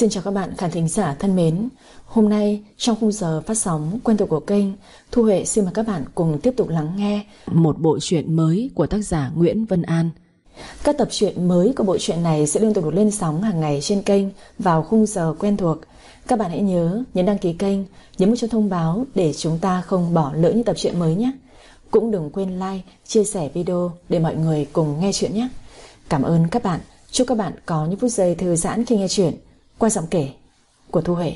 Xin chào các bạn khán thính giả thân mến. Hôm nay trong khung giờ phát sóng quen thuộc của kênh Thu Huệ xin mời các bạn cùng tiếp tục lắng nghe Một bộ truyện mới của tác giả Nguyễn Vân An. Các tập truyện mới của bộ truyện này sẽ liên tục được lên sóng hàng ngày trên kênh Vào khung giờ quen thuộc. Các bạn hãy nhớ nhấn đăng ký kênh Nhấn một chuông thông báo để chúng ta không bỏ lỡ những tập truyện mới nhé. Cũng đừng quên like, chia sẻ video để mọi người cùng nghe chuyện nhé. Cảm ơn các bạn. Chúc các bạn có những phút giây thư giãn khi nghe chuyện qua giọng kể của Thu Huệ.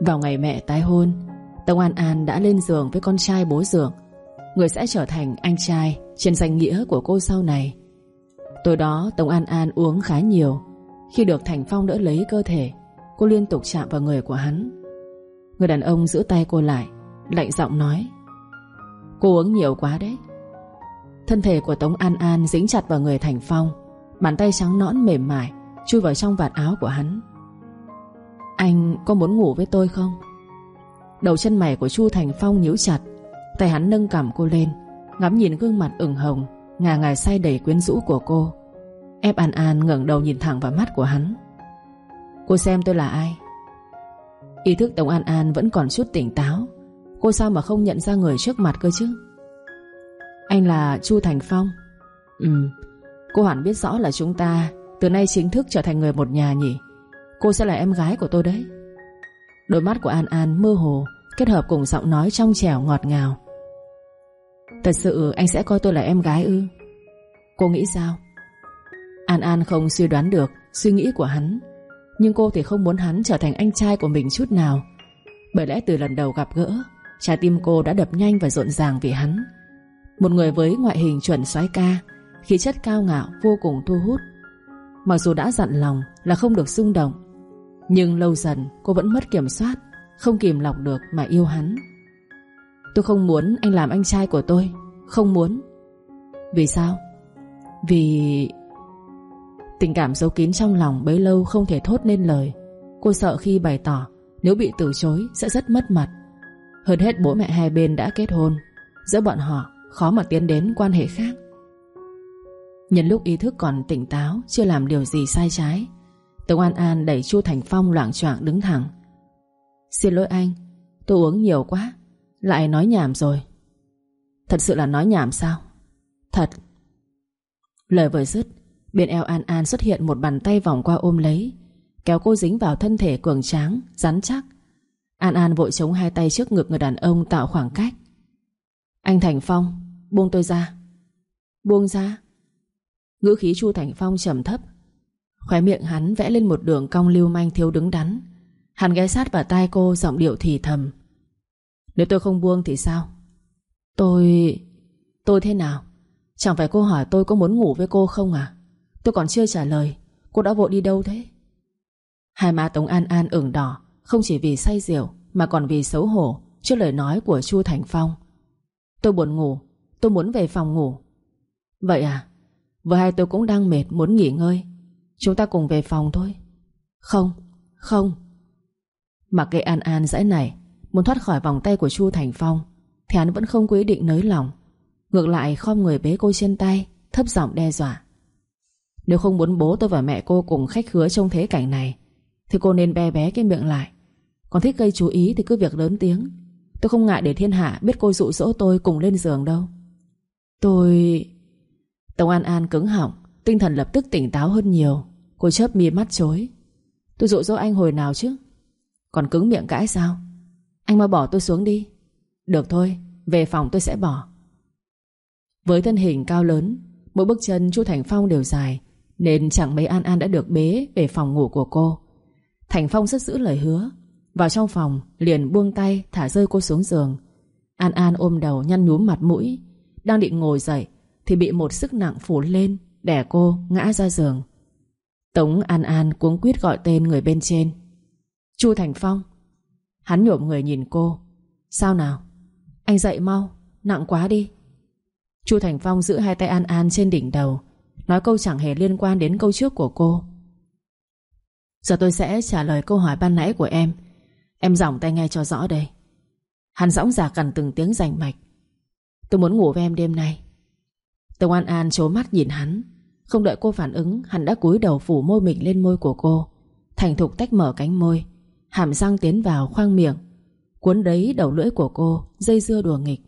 Vào ngày mẹ tái hôn, Tông An An đã lên giường với con trai bố dượng Người sẽ trở thành anh trai Trên danh nghĩa của cô sau này. Tối đó Tống An An uống khá nhiều khi được Thành Phong đỡ lấy cơ thể, Cô liên tục chạm vào người của hắn. Người đàn ông giữ tay cô lại, Lạnh giọng nói, Cô uống nhiều quá đấy. Thân thể của Tống An An dính chặt vào người Thành Phong, Bàn tay trắng nõn mềm mại Chui vào trong vạt áo của hắn. Anh có muốn ngủ với tôi không? Đầu chân mày của Chu Thành Phong nhíu chặt, Tay hắn nâng cằm cô lên, Ngắm nhìn gương mặt ửng hồng, Ngà ngà say đầy quyến rũ của cô. Ép An An ngẩng đầu nhìn thẳng vào mắt của hắn. Cô xem tôi là ai? Ý thức Tống An An vẫn còn chút tỉnh táo. Cô sao mà không nhận ra người trước mặt cơ chứ? Anh là Chu Thành Phong. Ừ Cô hẳn biết rõ là chúng ta Từ nay chính thức trở thành người một nhà nhỉ? Cô sẽ là em gái của tôi đấy. Đôi mắt của An An mơ hồ, Kết hợp cùng giọng nói trong trẻo ngọt ngào. Thật sự anh sẽ coi tôi là em gái ư? Cô nghĩ sao? An An không suy đoán được Suy nghĩ của hắn. Nhưng cô thì không muốn hắn trở thành anh trai của mình chút nào. Bởi lẽ từ lần đầu gặp gỡ, Trái tim cô đã đập nhanh và rộn ràng vì hắn. Một người với ngoại hình chuẩn soái ca, Khí chất cao ngạo, vô cùng thu hút. Mặc dù đã dặn lòng là không được xung động, Nhưng lâu dần cô vẫn mất kiểm soát, Không kìm lọc được mà yêu hắn. Tôi không muốn anh làm anh trai của tôi, Không muốn. Vì sao? Vì Tình cảm giấu kín trong lòng bấy lâu không thể thốt nên lời. Cô sợ khi bày tỏ, Nếu bị từ chối sẽ rất mất mặt. Hơn hết bố mẹ hai bên đã kết hôn. Giữa bọn họ, khó mà tiến đến quan hệ khác. Nhân lúc ý thức còn tỉnh táo, Chưa làm điều gì sai trái, Tống An An đẩy Chu Thành Phong loạn choạng đứng thẳng. Xin lỗi anh, Tôi uống nhiều quá, Lại nói nhảm rồi. Thật sự là nói nhảm sao? Thật. Lời vừa dứt Bên eo An An xuất hiện một bàn tay vòng qua ôm lấy, Kéo cô dính vào thân thể cường tráng, Rắn chắc. An An vội chống hai tay trước ngực người đàn ông Tạo khoảng cách. Anh Thành Phong, Buông tôi ra. Buông ra? Ngữ khí Chu Thành Phong trầm thấp. Khóe miệng hắn vẽ lên một đường cong lưu manh thiếu đứng đắn. Hắn ghé sát vào tai cô, giọng điệu thì thầm. Nếu tôi không buông thì sao? Tôi... Tôi thế nào? Chẳng phải cô hỏi tôi có muốn ngủ với cô không à? Tôi còn chưa trả lời. Cô đã vội đi đâu thế? Hai má Tống An An ửng đỏ, Không chỉ vì say rượu, Mà còn vì xấu hổ Trước lời nói của Chu Thành Phong. Tôi buồn ngủ, Tôi muốn về phòng ngủ. Vậy à? Vừa hai tôi cũng đang mệt, muốn nghỉ ngơi. Chúng ta cùng về phòng thôi. Không Không. Mặc kệ An An dãy này Muốn thoát khỏi vòng tay của Chu Thành Phong, Thì hắn vẫn không quyết định nới lòng Ngược lại khom người bế cô trên tay, Thấp giọng đe dọa nếu không muốn bố tôi và mẹ cô cùng khách khứa trong thế cảnh này Thì cô nên be bé cái miệng lại. Còn thích gây chú ý thì cứ việc lớn tiếng. Tôi không ngại để thiên hạ biết cô dụ dỗ tôi cùng lên giường đâu. Tôi... Tống An An cứng họng Tinh thần lập tức tỉnh táo hơn nhiều. Cô chớp mi mắt chối. Tôi dụ dỗ anh hồi nào chứ? Còn cứng miệng cãi sao? Anh mau bỏ tôi xuống đi. Được thôi, về phòng tôi sẽ bỏ. Với thân hình cao lớn Mỗi bước chân Chu Thành Phong đều dài nên chẳng mấy An An đã được bế Về phòng ngủ của cô. Thành Phong rất giữ lời hứa. Vào trong phòng, liền buông tay thả rơi cô xuống giường. An An ôm đầu nhăn nhúm mặt mũi, Đang định ngồi dậy Thì bị một sức nặng phủ lên Đẻ cô ngã ra giường. Tống An An cuống quýt gọi tên người bên trên. Chu Thành Phong. Hắn nhổm người nhìn cô. Sao nào? Anh dậy mau, Nặng quá đi. Chu Thành Phong giữ hai tay An An trên đỉnh đầu Nói câu chẳng hề liên quan đến câu trước của cô. Giờ tôi sẽ trả lời câu hỏi ban nãy của em. Em giỏng tay nghe cho rõ đây. Hắn dõng dạc cần từng tiếng rành mạch. Tôi muốn ngủ với em đêm nay. Tông An An trố mắt nhìn hắn. Không đợi cô phản ứng, Hắn đã cúi đầu phủ môi mình lên môi của cô. Thành thục tách mở cánh môi. Hàm răng tiến vào khoang miệng. Cuốn đấy đầu lưỡi của cô, Dây dưa đùa nghịch.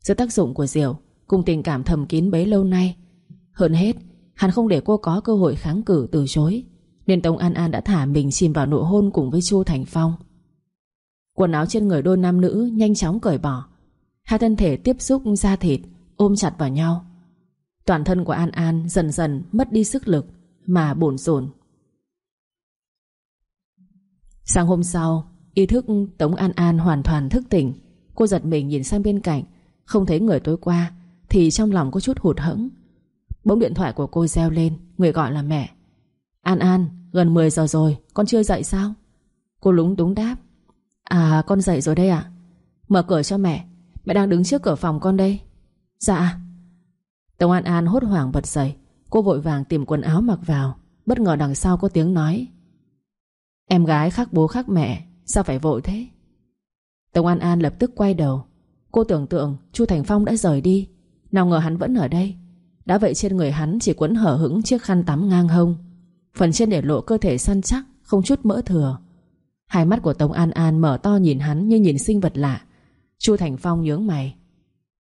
Giữa tác dụng của rượu, Cùng tình cảm thầm kín bấy lâu nay hơn hết, Hắn không để cô có cơ hội kháng cự từ chối, Nên Tống An An đã thả mình chìm vào nụ hôn cùng với Chu Thành Phong. Quần áo trên người đôi nam nữ nhanh chóng cởi bỏ. Hai thân thể tiếp xúc da thịt, Ôm chặt vào nhau. Toàn thân của An An dần dần mất đi sức lực Mà bồn rồn Sáng hôm sau, Ý thức Tống An An hoàn toàn thức tỉnh. Cô giật mình nhìn sang bên cạnh, Không thấy người tối qua, Thì trong lòng có chút hụt hẫng. Bỗng điện thoại của cô reo lên, Người gọi là mẹ. An An, gần 10 giờ rồi, Con chưa dậy sao? Cô lúng túng đáp. À con dậy rồi đây ạ. Mở cửa cho mẹ. Mẹ đang đứng trước cửa phòng con đây. Dạ. Tống An An hốt hoảng bật dậy. Cô vội vàng tìm quần áo mặc vào. Bất ngờ đằng sau có tiếng nói. Em gái khác bố khác mẹ, Sao phải vội thế? Tống An An lập tức quay đầu. Cô tưởng tượng Chu Thành Phong đã rời đi. Nào ngờ hắn vẫn ở đây. Đã vậy trên người hắn chỉ quấn hở hững chiếc khăn tắm ngang hông. Phần trên để lộ cơ thể săn chắc, Không chút mỡ thừa. Hai mắt của Tống An An mở to nhìn hắn Như nhìn sinh vật lạ. Chu Thành Phong nhướng mày.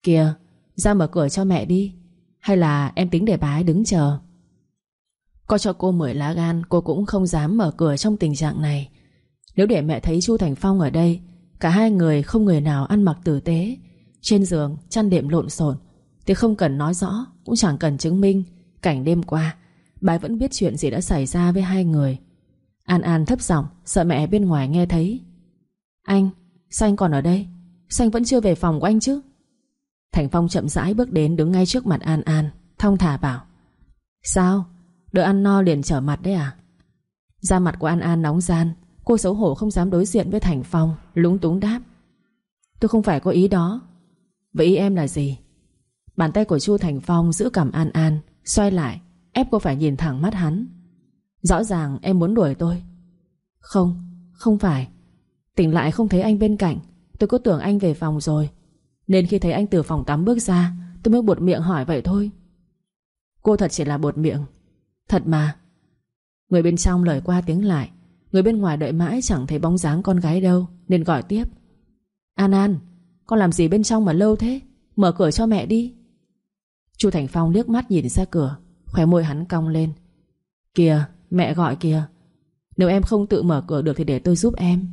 Kìa, ra mở cửa cho mẹ đi. Hay là em tính để bà đứng chờ? Có cho cô mười lá gan, Cô cũng không dám mở cửa trong tình trạng này. Nếu để mẹ thấy Chu Thành Phong ở đây, Cả hai người không người nào ăn mặc tử tế. Trên giường, chăn đệm lộn xộn. Thì không cần nói rõ Cũng chẳng cần chứng minh. Cảnh đêm qua Bà vẫn biết chuyện gì đã xảy ra với hai người. An An thấp giọng Sợ mẹ bên ngoài nghe thấy. Anh, sao anh còn ở đây? Sao vẫn chưa về phòng của anh chứ? Thành Phong chậm rãi bước đến đứng ngay trước mặt An An Thong thả bảo. Sao, đợi ăn no liền trở mặt đấy à? Da mặt của An An nóng gian Cô xấu hổ không dám đối diện với Thành Phong Lúng túng đáp. Tôi không phải có ý đó. Vậy ý em là gì? Bàn tay của Chu Thành Phong giữ cầm An An Xoay lại Ép cô phải nhìn thẳng mắt hắn. Rõ ràng em muốn đuổi tôi. Không, không phải. Tỉnh lại không thấy anh bên cạnh. Tôi cứ tưởng anh về phòng rồi. Nên khi thấy anh từ phòng tắm bước ra Tôi mới buột miệng hỏi vậy thôi. Cô thật chỉ là buột miệng. Thật mà. Người bên trong lời qua tiếng lại. Người bên ngoài đợi mãi chẳng thấy bóng dáng con gái đâu Nên gọi tiếp. An An Con làm gì bên trong mà lâu thế? Mở cửa cho mẹ đi. Chu Thành Phong liếc mắt nhìn ra cửa, Khóe môi hắn cong lên. Kìa, mẹ gọi kìa. Nếu em không tự mở cửa được thì để tôi giúp em.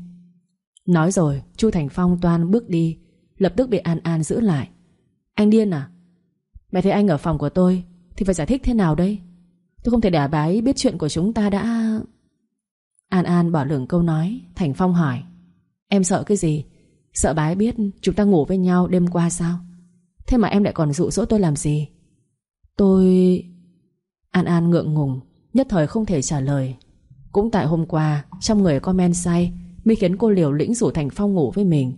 Nói rồi, Chu Thành Phong toan bước đi, Lập tức bị An An giữ lại. Anh điên à? Mẹ thấy anh ở phòng của tôi Thì phải giải thích thế nào đây? Tôi không thể để bà ấy biết chuyện của chúng ta đã. An An bỏ lửng câu nói, Thành Phong hỏi. Em sợ cái gì? Sợ bái biết chúng ta ngủ với nhau đêm qua sao? Thế mà em lại còn dụ dỗ tôi làm gì? Tôi... An An ngượng ngùng, Nhất thời không thể trả lời. Cũng tại hôm qua, Trong người có men say, Mới khiến cô liều lĩnh rủ Thành Phong ngủ với mình.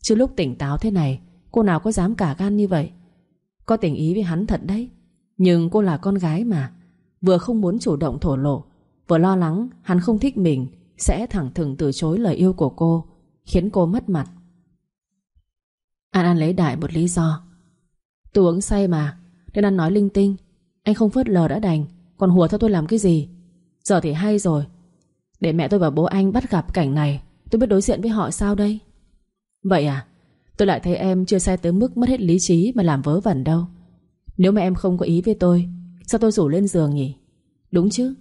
Chứ lúc tỉnh táo thế này, Cô nào có dám cả gan như vậy? Có tình ý với hắn thật đấy. Nhưng cô là con gái mà, Vừa không muốn chủ động thổ lộ, Vừa lo lắng hắn không thích mình, Sẽ thẳng thừng từ chối lời yêu của cô, Khiến cô mất mặt. An An lấy đại một lý do. Tôi uống say mà nên ăn nói linh tinh. Anh không phớt lờ đã đành. Còn hùa theo tôi làm cái gì? Giờ thì hay rồi. Để mẹ tôi và bố anh bắt gặp cảnh này, Tôi biết đối diện với họ sao đây? Vậy à? Tôi lại thấy em chưa sai tới mức mất hết lý trí Mà làm vớ vẩn đâu. Nếu mà em không có ý với tôi, Sao tôi rủ lên giường nhỉ? Đúng chứ?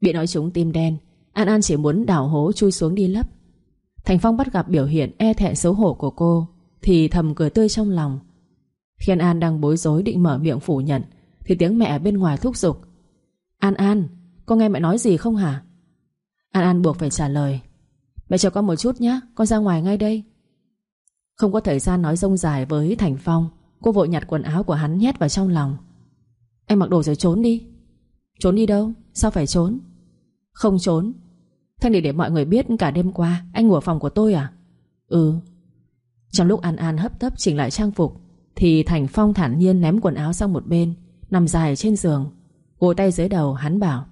Bị nói chúng tim đen, An An chỉ muốn đảo hố chui xuống đi lấp. Thành Phong bắt gặp biểu hiện e thẹn xấu hổ của cô, Thì thầm cười tươi trong lòng. Thiên An An đang bối rối định mở miệng phủ nhận, Thì tiếng mẹ bên ngoài thúc giục. An An Con nghe mẹ nói gì không hả? An An buộc phải trả lời. Mẹ chờ con một chút nhé Con ra ngoài ngay đây. Không có thời gian nói rông dài với Thành Phong, Cô vội nhặt quần áo của hắn nhét vào trong lòng. Anh mặc đồ rồi trốn đi. Trốn đi đâu? Sao phải trốn? Không trốn. Thanh để để mọi người biết cả đêm qua, Anh ngủ ở phòng của tôi à? Ừ. Trong lúc An An hấp tấp chỉnh lại trang phục thì Thành Phong thản nhiên ném quần áo sang một bên, Nằm dài trên giường. Gối tay dưới đầu, hắn bảo,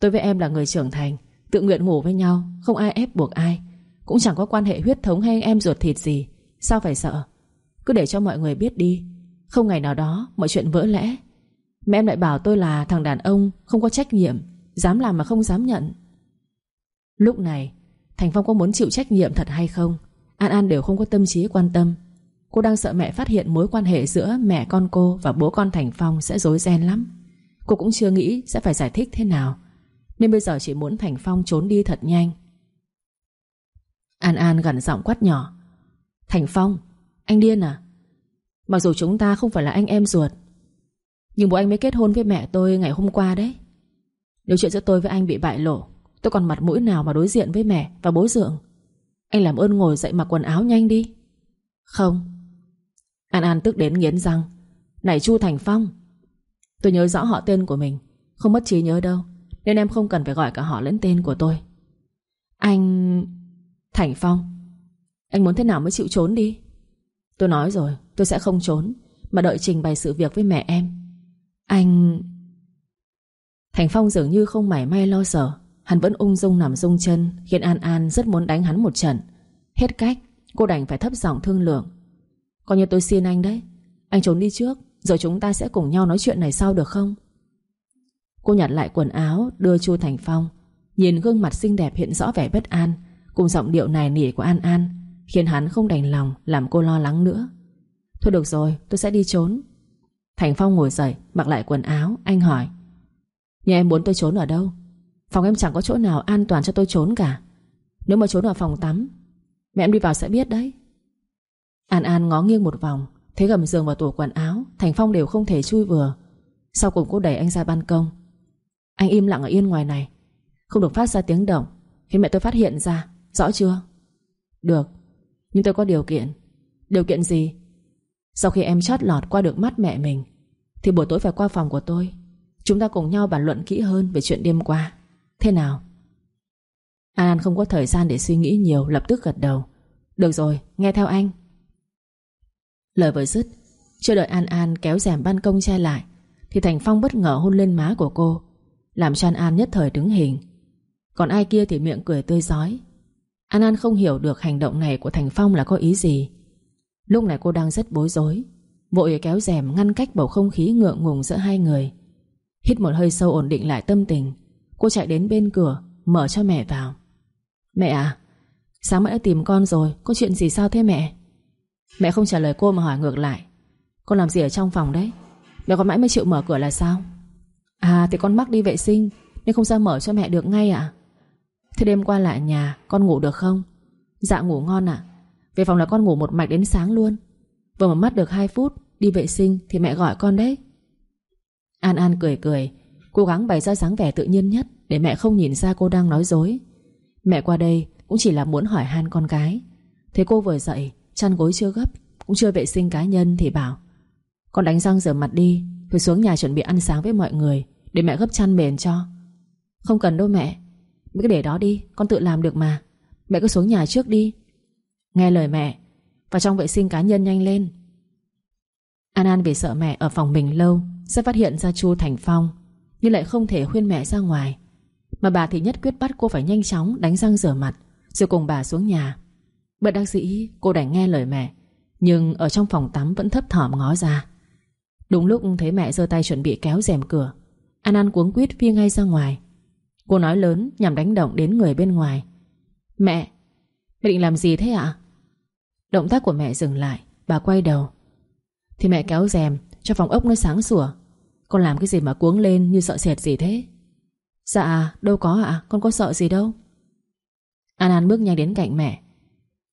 Tôi với em là người trưởng thành, Tự nguyện ngủ với nhau, Không ai ép buộc ai. Cũng chẳng có quan hệ huyết thống hay em ruột thịt gì. Sao phải sợ? Cứ để cho mọi người biết đi. Không ngày nào đó, mọi chuyện vỡ lẽ. Mẹ em lại bảo tôi là thằng đàn ông, Không có trách nhiệm. Dám làm mà không dám nhận. Lúc này, Thành Phong có muốn chịu trách nhiệm thật hay không? An An đều không có tâm trí quan tâm. Cô đang sợ mẹ phát hiện mối quan hệ giữa mẹ con cô và bố con Thành Phong sẽ rối ren lắm. Cô cũng chưa nghĩ sẽ phải giải thích thế nào, Nên bây giờ chỉ muốn Thành Phong trốn đi thật nhanh. An An gần giọng quát nhỏ, Thành Phong, Anh điên à? Mặc dù chúng ta không phải là anh em ruột, Nhưng bố anh mới kết hôn với mẹ tôi ngày hôm qua đấy. Nếu chuyện giữa tôi với anh bị bại lộ, Tôi còn mặt mũi nào mà đối diện với mẹ và bố dượng? Anh làm ơn ngồi dậy mặc quần áo nhanh đi. Không. An An tức đến nghiến răng. Này Chu Thành Phong, Tôi nhớ rõ họ tên của mình, Không mất trí nhớ đâu, Nên em không cần phải gọi cả họ lẫn tên của tôi. Anh... Thành Phong, Anh muốn thế nào mới chịu trốn đi? Tôi nói rồi, tôi sẽ không trốn, Mà đợi trình bày sự việc với mẹ em. Anh... Thành Phong dường như không mảy may lo sợ, Hắn vẫn ung dung nằm rung chân, Khiến An An rất muốn đánh hắn một trận. Hết cách, cô đành phải thấp giọng thương lượng. Coi như tôi xin anh đấy. Anh trốn đi trước, Rồi chúng ta sẽ cùng nhau nói chuyện này sau được không? Cô nhặt lại quần áo, Đưa Chu Thành Phong. Nhìn gương mặt xinh đẹp hiện rõ vẻ bất an, Cùng giọng điệu này nỉ của An An, Khiến hắn không đành lòng làm cô lo lắng nữa. Thôi được rồi, tôi sẽ đi trốn. Thành Phong ngồi dậy, Mặc lại quần áo, Anh hỏi. Nhà em muốn tôi trốn ở đâu? Phòng em chẳng có chỗ nào an toàn cho tôi trốn cả. Nếu mà trốn ở phòng tắm, Mẹ em đi vào sẽ biết đấy. An An ngó nghiêng một vòng Thấy gầm giường và tủ quần áo Thành Phong đều không thể chui vừa. Sau cùng cô đẩy anh ra ban công. Anh im lặng ở yên ngoài này. Không được phát ra tiếng động. Khiến mẹ tôi phát hiện ra. Rõ chưa? Được. Nhưng tôi có điều kiện. Điều kiện gì? Sau khi em chót lọt qua được mắt mẹ mình Thì buổi tối phải qua phòng của tôi. Chúng ta cùng nhau bàn luận kỹ hơn về chuyện đêm qua. Thế nào? An An không có thời gian để suy nghĩ nhiều Lập tức gật đầu. Được rồi, nghe theo anh. Lời vừa dứt, Chưa đợi An An kéo rèm ban công che lại, Thì Thành Phong bất ngờ hôn lên má của cô, Làm cho An An nhất thời đứng hình. Còn ai kia thì miệng cười tươi giói An An không hiểu được hành động này của Thành Phong là có ý gì. Lúc này cô đang rất bối rối, Vội kéo rèm ngăn cách bầu không khí ngượng ngùng giữa hai người. Hít một hơi sâu ổn định lại tâm tình, Cô chạy đến bên cửa, Mở cho mẹ vào. Mẹ à Sáng mẹ đã tìm con rồi, Có chuyện gì sao thế mẹ? Mẹ không trả lời cô mà hỏi ngược lại. Con làm gì ở trong phòng đấy? Mẹ còn mãi mới chịu mở cửa là sao? À thì con mắc đi vệ sinh, Nên không ra mở cho mẹ được ngay ạ. Thế đêm qua lại nhà, con ngủ được không? Dạ ngủ ngon ạ. Về phòng là con ngủ một mạch đến sáng luôn. Vừa mở mắt được 2 phút, Đi vệ sinh thì mẹ gọi con đấy. An An cười cười, Cố gắng bày ra dáng vẻ tự nhiên nhất Để mẹ không nhìn ra cô đang nói dối. Mẹ qua đây cũng chỉ là muốn hỏi han con gái. Thế cô vừa dậy Chăn gối chưa gấp, Cũng chưa vệ sinh cá nhân thì bảo, Con đánh răng rửa mặt đi Rồi xuống nhà chuẩn bị ăn sáng với mọi người, Để mẹ gấp chăn mền cho. Không cần đâu mẹ Mẹ cứ để đó đi, Con tự làm được mà, Mẹ cứ xuống nhà trước đi. Nghe lời mẹ và trong vệ sinh cá nhân nhanh lên. An An vì sợ mẹ ở phòng mình lâu, Sẽ phát hiện ra Chu Thành Phong, Nhưng lại không thể khuyên mẹ ra ngoài. Mà bà thì nhất quyết bắt cô phải nhanh chóng Đánh răng rửa mặt, Rồi cùng bà xuống nhà. Bất đắc dĩ cô đành nghe lời mẹ, Nhưng ở trong phòng tắm vẫn thấp thỏm ngó ra. Đúng lúc thấy mẹ giơ tay chuẩn bị kéo rèm cửa, An An cuống quýt phi ngay ra ngoài. Cô nói lớn nhằm đánh động đến người bên ngoài. Mẹ Mẹ định làm gì thế ạ? Động tác của mẹ dừng lại, Bà quay đầu. Thì mẹ kéo rèm cho phòng ốc nó sáng sủa. Con làm cái gì mà cuống lên như sợ sệt gì thế? Dạ đâu có ạ, Con có sợ gì đâu. An An bước nhanh đến cạnh mẹ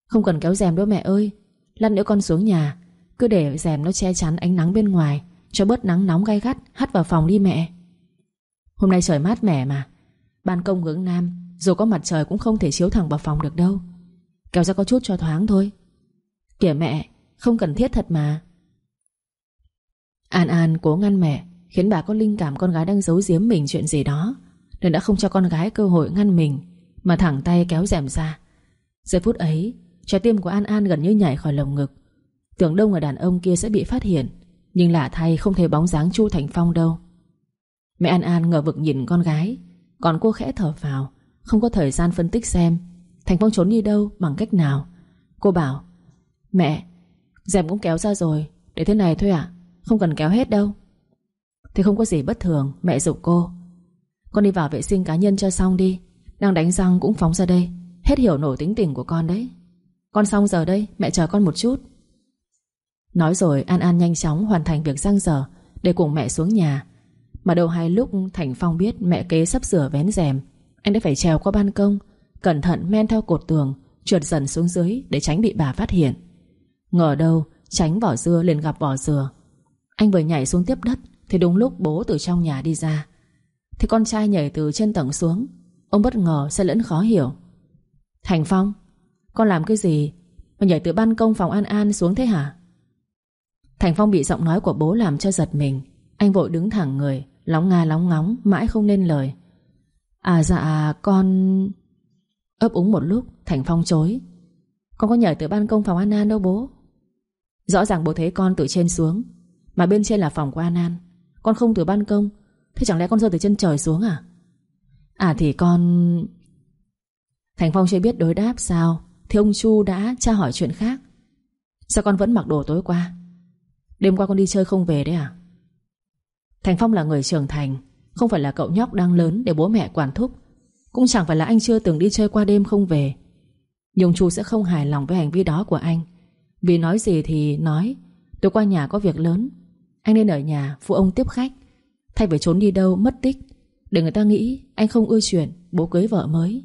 không cần kéo rèm đâu mẹ ơi. Lát nữa con xuống nhà, Cứ để rèm nó che chắn ánh nắng bên ngoài, Cho bớt nắng nóng gai gắt, Hắt vào phòng đi mẹ. Hôm nay trời mát mẻ mà. Ban công hướng nam, Dù có mặt trời cũng không thể chiếu thẳng vào phòng được đâu. Kéo ra có chút cho thoáng thôi. Kìa mẹ, Không cần thiết thật mà. An An cố ngăn mẹ, Khiến bà có linh cảm con gái đang giấu giếm mình chuyện gì đó. Nên đã không cho con gái cơ hội ngăn mình, Mà thẳng tay kéo rèm ra. Giây phút ấy Trái tim của An An gần như nhảy khỏi lồng ngực. Tưởng đâu người đàn ông kia sẽ bị phát hiện, Nhưng lạ thay không thấy bóng dáng Chu Thành Phong đâu. Mẹ An An ngờ vực nhìn con gái, Còn cô khẽ thở vào Không có thời gian phân tích xem Thành Phong trốn đi đâu, bằng cách nào. Cô bảo, Mẹ Dèm cũng kéo ra rồi, Để thế này thôi ạ, Không cần kéo hết đâu. Thì không có gì bất thường, Mẹ dục cô, Con đi vào vệ sinh cá nhân cho xong đi, Đang đánh răng cũng phóng ra đây, Hết hiểu nổi tính tình của con đấy. Con xong giờ đây, Mẹ chờ con một chút. Nói rồi, An An nhanh chóng hoàn thành việc răng giờ Để cùng mẹ xuống nhà. Mà đầu hai lúc, Thành Phong biết mẹ kế sắp sửa vén rèm. Anh đã phải trèo qua ban công, Cẩn thận men theo cột tường, Trượt dần xuống dưới để tránh bị bà phát hiện. Ngờ đâu, Tránh vỏ dưa liền gặp vỏ dừa. Anh vừa nhảy xuống tiếp đất, Thì đúng lúc bố từ trong nhà đi ra. Thì con trai nhảy từ trên tầng xuống. Ông bất ngờ, sẽ lẫn khó hiểu. Thành Phong con làm cái gì? Mà nhảy từ ban công phòng An An xuống thế hả? Thành Phong bị giọng nói của bố làm cho giật mình. Anh vội đứng thẳng người, Lóng nga lóng ngóng, mãi không nên lời. À dạ con Ấp úng một lúc, Thành Phong chối. Con có nhảy từ ban công phòng An An đâu bố. Rõ ràng bố thấy con từ trên xuống, Mà bên trên là phòng của An An. Con không từ ban công, Thế chẳng lẽ con rơi từ chân trời xuống à? À thì con Thành Phong chưa biết đối đáp sao. Thì ông Chu đã tra hỏi chuyện khác. Sao con vẫn mặc đồ tối qua? Đêm qua con đi chơi không về đấy à? Thành Phong là người trưởng thành, Không phải là cậu nhóc đang lớn để bố mẹ quản thúc. Cũng chẳng phải là anh chưa từng đi chơi qua đêm không về. Nhưng Chu sẽ không hài lòng với hành vi đó của anh. Vì nói gì thì nói Tôi qua nhà có việc lớn. Anh nên ở nhà phụ ông tiếp khách. Thay vì trốn đi đâu mất tích, Để người ta nghĩ anh không ưa chuyện, Bố cưới vợ mới.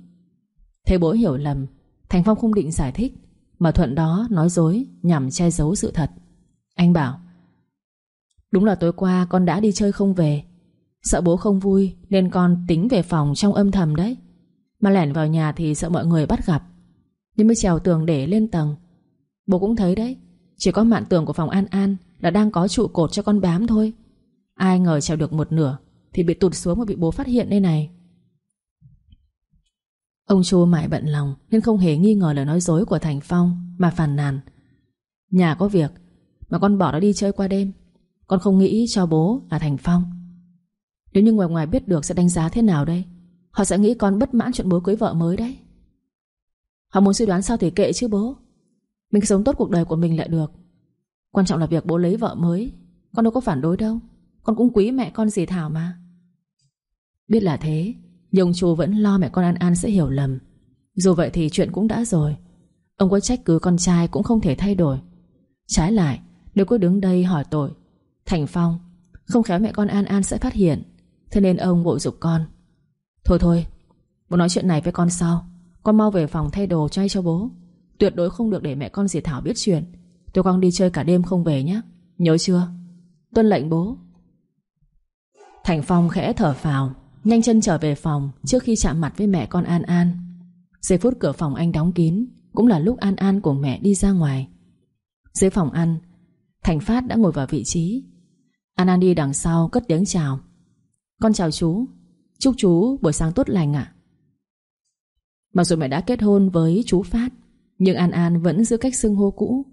Thế bố hiểu lầm Thành Phong không định giải thích, Mà Thuận đó nói dối nhằm che giấu sự thật. Anh bảo, Đúng là tối qua con đã đi chơi không về. Sợ bố không vui Nên con tính về phòng trong âm thầm đấy. Mà lẻn vào nhà thì sợ mọi người bắt gặp. Nên mới trèo tường để lên tầng. Bố cũng thấy đấy, Chỉ có mạn tường của phòng An An Là đang có trụ cột cho con bám thôi. Ai ngờ trèo được một nửa Thì bị tụt xuống và bị bố phát hiện đây này. Ông Chu mãi bận lòng, Nên không hề nghi ngờ lời nói dối của Thành Phong, Mà phàn nàn. Nhà có việc, Mà con bỏ nó đi chơi qua đêm. Con không nghĩ cho bố là Thành Phong. Nếu như ngoài ngoài biết được sẽ đánh giá thế nào đây? Họ sẽ nghĩ con bất mãn chuyện bố cưới vợ mới đấy. Họ muốn suy đoán sao thì kệ chứ bố. Mình sống tốt cuộc đời của mình lại được. Quan trọng là việc bố lấy vợ mới. Con đâu có phản đối đâu. Con cũng quý mẹ con dì Thảo mà. Biết là thế nhưng chú vẫn lo mẹ con An An sẽ hiểu lầm. Dù vậy thì chuyện cũng đã rồi. Ông có trách cứ con trai cũng không thể thay đổi. Trái lại, Nếu cô đứng đây hỏi tội, Thành Phong, Không khéo mẹ con An An sẽ phát hiện. Thế nên ông bội dục con. Thôi thôi, Bố nói chuyện này với con sau. Con mau về phòng thay đồ chay cho bố. Tuyệt đối không được để mẹ con dì Thảo biết chuyện. Tôi con đi chơi cả đêm không về nhé. Nhớ chưa? Tuân lệnh bố. Thành Phong khẽ thở phào. Nhanh chân trở về phòng Trước khi chạm mặt với mẹ con An An. Giây phút cửa phòng anh đóng kín Cũng là lúc An An cùng mẹ đi ra ngoài. Dưới phòng ăn, Thành Phát đã ngồi vào vị trí. An An đi đằng sau cất tiếng chào. Con chào chú. Chúc chú buổi sáng tốt lành ạ. Mặc dù mẹ đã kết hôn với chú Phát, Nhưng An An vẫn giữ cách xưng hô cũ.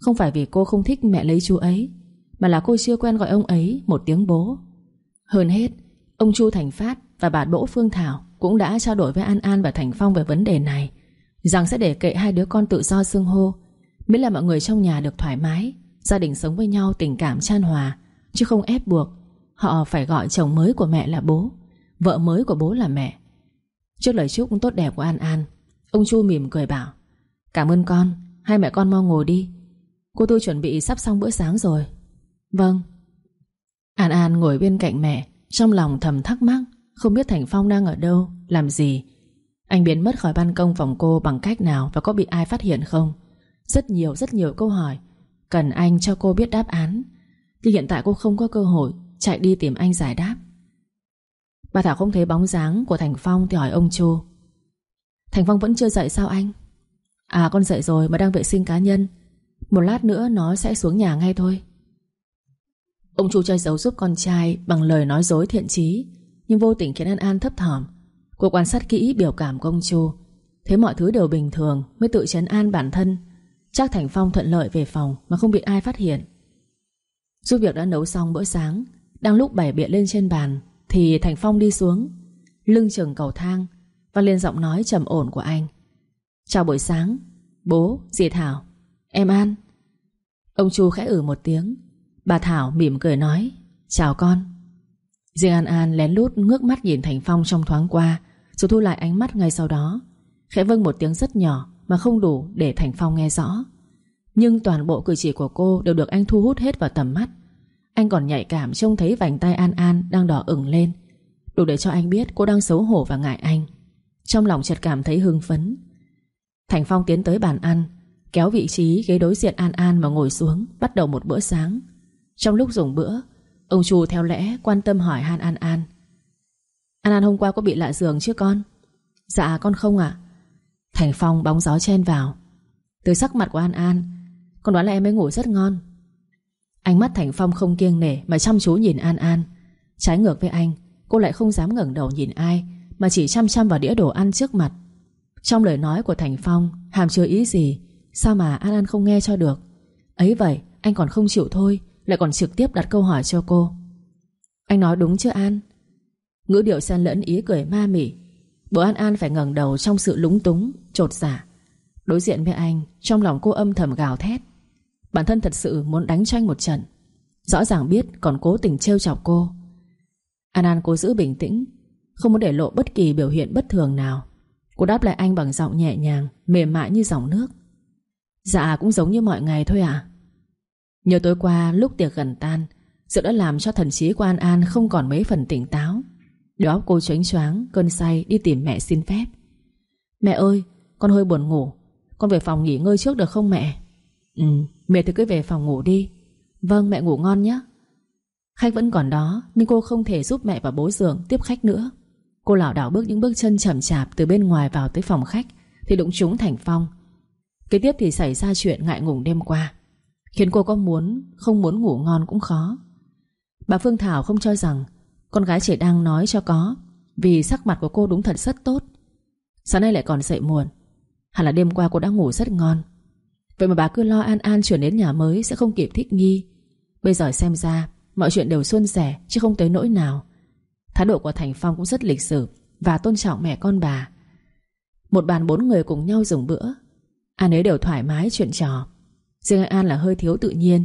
Không phải vì cô không thích mẹ lấy chú ấy, Mà là cô chưa quen gọi ông ấy một tiếng bố. Hơn hết Ông Chu Thành Phát và bà Đỗ Phương Thảo Cũng đã trao đổi với An An và Thành Phong về vấn đề này Rằng sẽ để kệ hai đứa con tự do xưng hô Miễn là mọi người trong nhà được thoải mái Gia đình sống với nhau tình cảm chan hòa Chứ không ép buộc Họ phải gọi chồng mới của mẹ là bố Vợ mới của bố là mẹ. Trước lời chúc tốt đẹp của An An Ông Chu mỉm cười bảo Cảm ơn con, hai mẹ con mau ngồi đi. Cô tôi chuẩn bị sắp xong bữa sáng rồi. Vâng. An An ngồi bên cạnh mẹ trong lòng thầm thắc mắc Không biết Thành Phong đang ở đâu, làm gì? Anh biến mất khỏi ban công phòng cô bằng cách nào Và có bị ai phát hiện không? Rất nhiều rất nhiều câu hỏi. Cần anh cho cô biết đáp án. Nhưng hiện tại cô không có cơ hội Chạy đi tìm anh giải đáp. Bà Thảo không thấy bóng dáng của Thành Phong Thì hỏi ông Chu. Thành Phong vẫn chưa dậy sao anh? À con dậy rồi mà đang vệ sinh cá nhân. Một lát nữa nó sẽ xuống nhà ngay thôi. Ông Chu chơi giấu giúp con trai Bằng lời nói dối thiện chí Nhưng vô tình khiến An An thấp thỏm. Cô quan sát kỹ biểu cảm của ông Chu Thấy mọi thứ đều bình thường Mới tự chấn an bản thân. Chắc Thành Phong thuận lợi về phòng Mà không bị ai phát hiện. Giúp việc đã nấu xong bữa sáng Đang lúc bày biện lên trên bàn Thì Thành Phong đi xuống Lưng chừng cầu thang Và lên giọng nói trầm ổn của anh. Chào buổi sáng Bố, dì Thảo Em An. Ông Chu khẽ ử một tiếng Bà Thảo mỉm cười nói, Chào con. Riêng An An lén lút ngước mắt nhìn Thành Phong trong thoáng qua, Rồi thu lại ánh mắt ngay sau đó. Khẽ vâng một tiếng rất nhỏ Mà không đủ để Thành Phong nghe rõ. Nhưng toàn bộ cử chỉ của cô Đều được anh thu hút hết vào tầm mắt. Anh còn nhạy cảm trông thấy vành tay An An Đang đỏ ửng lên, Đủ để cho anh biết cô đang xấu hổ và ngại anh. Trong lòng chợt cảm thấy hưng phấn. Thành Phong tiến tới bàn ăn, Kéo vị trí ghế đối diện An An mà ngồi xuống, Bắt đầu một bữa sáng. Trong lúc dùng bữa, Ông Chu theo lẽ quan tâm hỏi Han An An. An An hôm qua có bị lạ giường chứ con? Dạ con không ạ. Thành Phong bóng gió chen vào. Từ sắc mặt của An An, Con đoán là em ấy ngủ rất ngon. Ánh mắt Thành Phong không kiêng nể Mà chăm chú nhìn An An. Trái ngược với anh, Cô lại không dám ngẩng đầu nhìn ai, Mà chỉ chăm chăm vào đĩa đồ ăn trước mặt. Trong lời nói của Thành Phong, Hàm chứa ý gì, Sao mà An An không nghe cho được? Ấy vậy, anh còn không chịu thôi lại còn trực tiếp đặt câu hỏi cho cô. Anh nói đúng chưa An? Ngữ điệu xen lẫn ý cười ma mỉ Bố An An phải ngẩng đầu trong sự lúng túng, Trột giả dạ. Đối diện với anh, Trong lòng cô âm thầm gào thét. Bản thân thật sự muốn đánh tranh một trận. Rõ ràng biết còn cố tình trêu chọc cô. An An cố giữ bình tĩnh, Không muốn để lộ bất kỳ biểu hiện bất thường nào. Cô đáp lại anh bằng giọng nhẹ nhàng, Mềm mại như dòng nước. Dạ cũng giống như mọi ngày thôi à Nhớ tối qua lúc tiệc gần tan, Sự đã làm cho thần trí của An An Không còn mấy phần tỉnh táo. Đầu óc cô choáng choáng, Cơn say đi tìm mẹ xin phép. Mẹ ơi, con hơi buồn ngủ, Con về phòng nghỉ ngơi trước được không mẹ? Ừ mẹ thì cứ về phòng ngủ đi. Vâng mẹ ngủ ngon nhé. Khách vẫn còn đó, Nhưng cô không thể giúp mẹ và bố giường tiếp khách nữa. Cô lảo đảo bước những bước chân chậm chạp Từ bên ngoài vào tới phòng khách, Thì đụng trúng Thành Phong. Kế tiếp thì xảy ra chuyện ngại ngùng đêm qua. Khiến cô có muốn, Không muốn ngủ ngon cũng khó. Bà Phương Thảo không cho rằng Con gái chỉ đang nói cho có, Vì sắc mặt của cô đúng thật rất tốt. Sáng nay lại còn dậy muộn, Hẳn là đêm qua cô đã ngủ rất ngon. Vậy mà bà cứ lo An An chuyển đến nhà mới Sẽ không kịp thích nghi. Bây giờ xem ra Mọi chuyện đều suôn sẻ chứ không tới nỗi nào. Thái độ của Thành Phong cũng rất lịch sự Và tôn trọng mẹ con bà. Một bàn bốn người cùng nhau dùng bữa An ấy đều thoải mái chuyện trò dương An là hơi thiếu tự nhiên.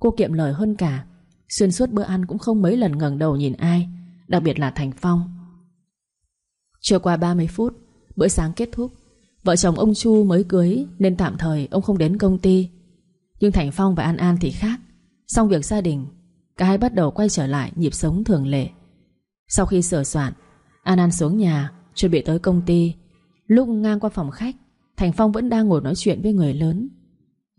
Cô kiệm lời hơn cả. Xuyên suốt bữa ăn cũng không mấy lần ngẩng đầu nhìn ai, Đặc biệt là Thành Phong. Trưa qua 30 phút, Bữa sáng kết thúc. Vợ chồng ông Chu mới cưới Nên tạm thời ông không đến công ty. Nhưng Thành Phong và An An thì khác. Xong việc gia đình, Cả hai bắt đầu quay trở lại nhịp sống thường lệ. Sau khi sửa soạn, An An xuống nhà, Chuẩn bị tới công ty. Lúc ngang qua phòng khách, Thành Phong vẫn đang ngồi nói chuyện với người lớn.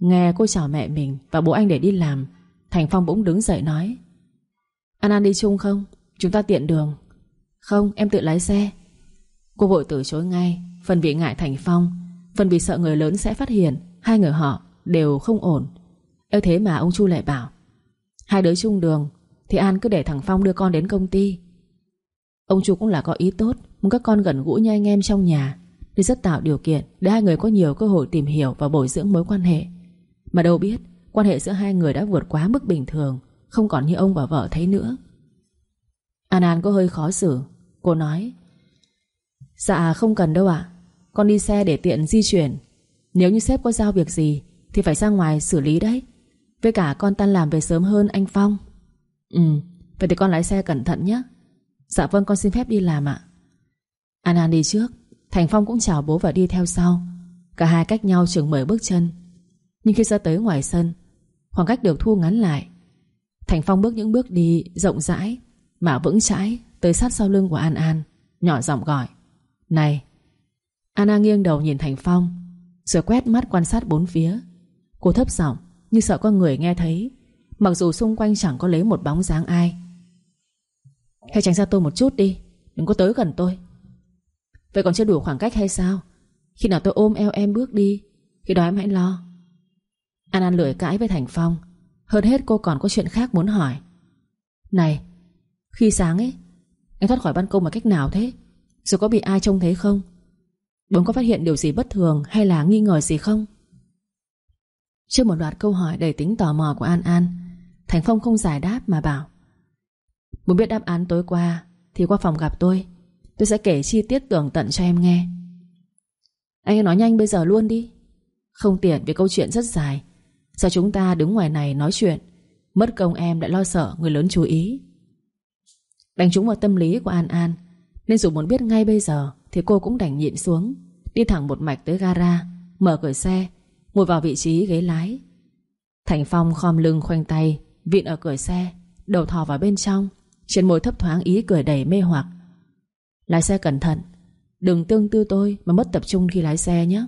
Nghe cô chào mẹ mình Và bố anh để đi làm, Thành Phong bỗng đứng dậy nói, An An đi chung không? Chúng ta tiện đường. Không, em tự lái xe. Cô vội từ chối ngay, Phần vì ngại Thành Phong, Phần vì sợ người lớn sẽ phát hiện Hai người họ đều không ổn. Ê thế mà ông Chu lại bảo, Hai đứa chung đường Thì An cứ để thằng Phong đưa con đến công ty. Ông chu cũng là có ý tốt, Muốn các con gần gũi như anh em trong nhà Nên rất tạo điều kiện Để hai người có nhiều cơ hội tìm hiểu Và bồi dưỡng mối quan hệ. Mà đâu biết, Quan hệ giữa hai người đã vượt quá mức bình thường, Không còn như ông và vợ thấy nữa. An An có hơi khó xử. Cô nói Dạ không cần đâu ạ. Con đi xe để tiện di chuyển. Nếu như sếp có giao việc gì, Thì phải ra ngoài xử lý đấy. Với cả con tan làm về sớm hơn anh Phong. Ừ Vậy thì con lái xe cẩn thận nhé. Dạ vâng con xin phép đi làm ạ. An An đi trước. Thành Phong cũng chào bố và đi theo sau. Cả hai cách nhau chừng 10 bước chân. Nhưng khi ra tới ngoài sân, Khoảng cách được thu ngắn lại. Thành Phong bước những bước đi rộng rãi, Mà vững chãi Tới sát sau lưng của An An, Nhỏ giọng gọi, Này! An An nghiêng đầu nhìn Thành Phong, Rồi quét mắt quan sát bốn phía. Cô thấp giọng như sợ có người nghe thấy, Mặc dù xung quanh chẳng có lấy một bóng dáng ai. Hãy tránh ra tôi một chút đi, Đừng có tới gần tôi. Vậy còn chưa đủ khoảng cách hay sao? Khi nào tôi ôm eo em bước đi, Khi đó em hãy lo. An An lưỡi cãi với Thành Phong. Hơn hết cô còn có chuyện khác muốn hỏi. Này, Khi sáng ấy Anh thoát khỏi ban công bằng cách nào thế? Rồi có bị ai trông thấy không? Bỗng có phát hiện điều gì bất thường Hay là nghi ngờ gì không? Trước một loạt câu hỏi đầy tính tò mò của An An, Thành Phong không giải đáp mà bảo, Muốn biết đáp án tối qua Thì qua phòng gặp tôi. Tôi sẽ kể chi tiết tường tận cho em nghe. Anh nói nhanh bây giờ luôn đi. Không tiện vì câu chuyện rất dài. Sao chúng ta đứng ngoài này nói chuyện? Mất công em đã lo sợ, người lớn chú ý. Đánh trúng vào tâm lý của An An, Nên dù muốn biết ngay bây giờ, Thì cô cũng đành nhịn xuống, Đi thẳng một mạch tới gara, Mở cửa xe, Ngồi vào vị trí ghế lái. Thành Phong khom lưng khoanh tay, Vịn ở cửa xe, Đầu thò vào bên trong, Trên môi thấp thoáng ý cười đầy mê hoặc. Lái xe cẩn thận, Đừng tương tư tôi mà mất tập trung khi lái xe nhé.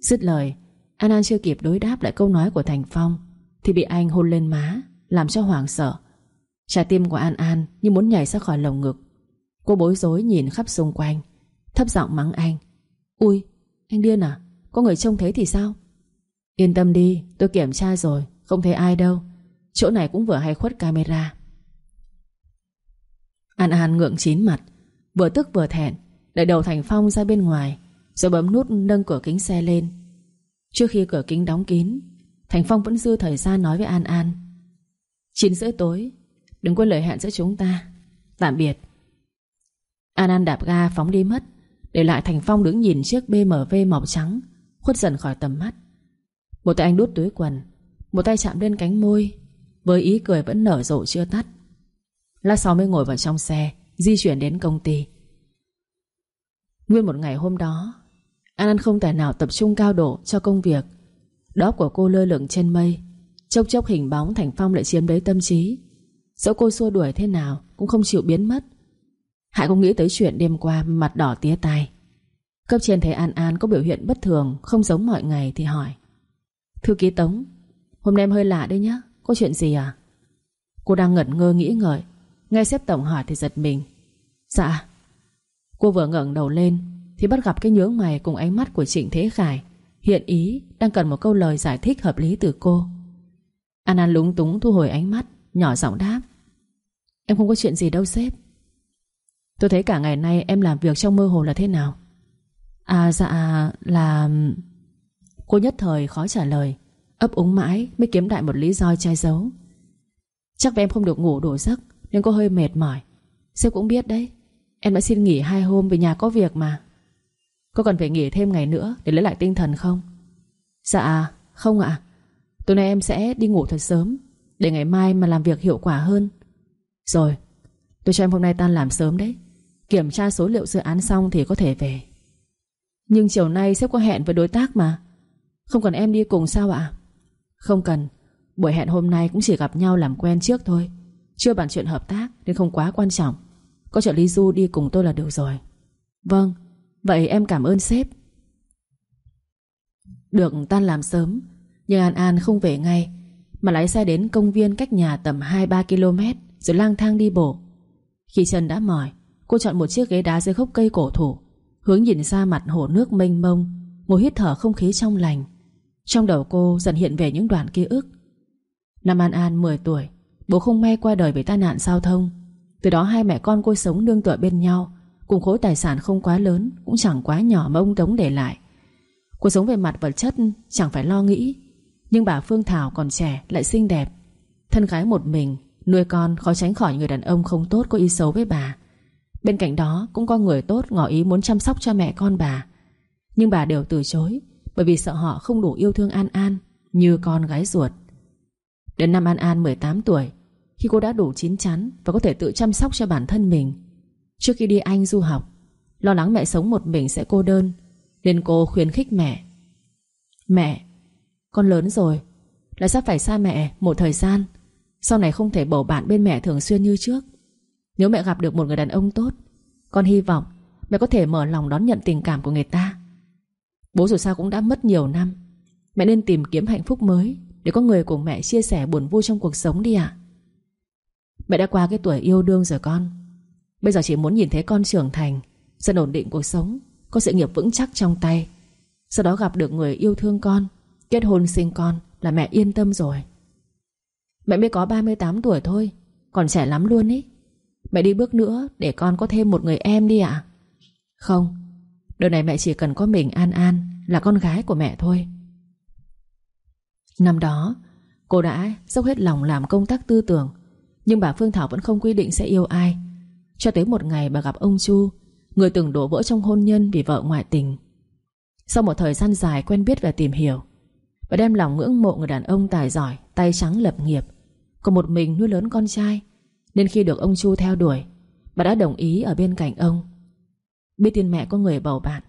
Dứt lời An An chưa kịp đối đáp lại câu nói của Thành Phong, Thì bị anh hôn lên má, Làm cho hoảng sợ. Trái tim của An An như muốn nhảy ra khỏi lồng ngực. Cô bối rối nhìn khắp xung quanh, Thấp giọng mắng anh. Ui, anh điên à? Có người trông thấy thì sao? Yên tâm đi, tôi kiểm tra rồi, Không thấy ai đâu. Chỗ này cũng vừa hay khuất camera. An An ngượng chín mặt, Vừa tức vừa thẹn đợi đầu Thành Phong ra bên ngoài, Rồi bấm nút nâng cửa kính xe lên. Trước khi cửa kính đóng kín, Thành Phong vẫn dư thời gian nói với An An. 9 rưỡi tối, Đừng quên lời hẹn giữa chúng ta. Tạm biệt. An An đạp ga phóng đi mất, Để lại Thành Phong đứng nhìn chiếc BMW màu trắng, Khuất dần khỏi tầm mắt. Một tay anh đút túi quần, Một tay chạm lên cánh môi, Với ý cười vẫn nở rộ chưa tắt. Lát sau mới ngồi vào trong xe, Di chuyển đến công ty. Nguyên một ngày hôm đó An An không thể nào tập trung cao độ cho công việc. Đó của cô lơ lửng trên mây, Chốc chốc hình bóng Thành Phong lại chiếm lấy tâm trí. Dẫu cô xua đuổi thế nào Cũng không chịu biến mất. Hải cũng nghĩ tới chuyện đêm qua mặt đỏ tía tai. Cấp trên thấy An An có biểu hiện bất thường, Không giống mọi ngày thì hỏi. Thư ký Tống, Hôm nay em hơi lạ đấy nhá, Có chuyện gì à? Cô đang ngẩn ngơ nghĩ ngợi, Nghe sếp tổng hỏi thì giật mình. Dạ. Cô vừa ngẩng đầu lên thì bắt gặp cái nhướng mày cùng ánh mắt của Trịnh Thế Khải. Hiện ý, đang cần một câu lời giải thích hợp lý từ cô. An An lúng túng thu hồi ánh mắt, Nhỏ giọng đáp. Em không có chuyện gì đâu sếp. Tôi thấy cả ngày nay em làm việc trong mơ hồ là thế nào? À dạ là Cô nhất thời khó trả lời, Ấp úng mãi mới kiếm đại một lý do che giấu. Chắc vì em không được ngủ đủ giấc, Nên cô hơi mệt mỏi. Sếp cũng biết đấy, Em đã xin nghỉ hai hôm vì nhà có việc mà. Có cần phải nghỉ thêm ngày nữa Để lấy lại tinh thần không? Dạ không ạ. Tối nay em sẽ đi ngủ thật sớm, Để ngày mai mà làm việc hiệu quả hơn. Rồi, Tôi cho em hôm nay tan làm sớm đấy. Kiểm tra số liệu dự án xong thì có thể về. Nhưng chiều nay sếp có hẹn với đối tác mà. Không cần em đi cùng sao ạ? Không cần. Buổi hẹn hôm nay cũng chỉ gặp nhau làm quen trước thôi. Chưa bàn chuyện hợp tác Nên không quá quan trọng. Có trợ lý Du đi cùng tôi là được rồi. Vâng. Vậy em cảm ơn sếp. Được, tan làm sớm. Nhưng An An không về ngay, Mà lái xe đến công viên cách nhà tầm 2-3 km Rồi lang thang đi bộ. Khi chân đã mỏi, Cô chọn một chiếc ghế đá dưới gốc cây cổ thụ, Hướng nhìn ra mặt hồ nước mênh mông Ngồi hít thở không khí trong lành. Trong đầu cô dần hiện về những đoạn ký ức. Năm An An 10 tuổi, Bố không may qua đời vì tai nạn giao thông. Từ đó hai mẹ con cô sống nương tựa bên nhau Cùng khối tài sản không quá lớn, Cũng chẳng quá nhỏ mà ông Tống để lại. Cuộc sống về mặt vật chất Chẳng phải lo nghĩ, Nhưng bà Phương Thảo còn trẻ, lại xinh đẹp. Thân gái một mình, Nuôi con khó tránh khỏi người đàn ông không tốt Có ý xấu với bà. Bên cạnh đó, cũng có người tốt ngỏ ý muốn chăm sóc cho mẹ con bà. Nhưng bà đều từ chối, Bởi vì sợ họ không đủ yêu thương An An, Như con gái ruột. Đến năm An An 18 tuổi, Khi cô đã đủ chín chắn Và có thể tự chăm sóc cho bản thân mình Trước khi đi Anh du học, Lo lắng mẹ sống một mình sẽ cô đơn, Nên cô khuyến khích mẹ. Mẹ, Con lớn rồi, Lại sắp phải xa mẹ một thời gian, Sau này không thể bầu bạn bên mẹ thường xuyên như trước. Nếu mẹ gặp được một người đàn ông tốt, Con hy vọng mẹ có thể mở lòng đón nhận tình cảm của người ta. Bố dù sao cũng đã mất nhiều năm, Mẹ nên tìm kiếm hạnh phúc mới Để có người cùng mẹ chia sẻ buồn vui trong cuộc sống đi ạ. Mẹ đã qua cái tuổi yêu đương rồi con. Bây giờ chỉ muốn nhìn thấy con trưởng thành, Dần ổn định cuộc sống, Có sự nghiệp vững chắc trong tay. Sau đó gặp được người yêu thương con, Kết hôn sinh con là mẹ yên tâm rồi. Mẹ mới có 38 tuổi thôi, Còn trẻ lắm luôn ý. Mẹ đi bước nữa để con có thêm một người em đi ạ. Không Đời này mẹ chỉ cần có mình An An Là con gái của mẹ thôi. Năm đó, Cô đã dốc hết lòng làm công tác tư tưởng, Nhưng bà Phương Thảo vẫn không quy định sẽ yêu ai. Cho tới một ngày bà gặp ông Chu, Người từng đổ vỡ trong hôn nhân vì vợ ngoại tình. Sau một thời gian dài quen biết và tìm hiểu, Bà đem lòng ngưỡng mộ người đàn ông tài giỏi, Tay trắng lập nghiệp, Còn một mình nuôi lớn con trai. Nên khi được ông Chu theo đuổi, Bà đã đồng ý ở bên cạnh ông. Biết tin mẹ có người bầu bạn,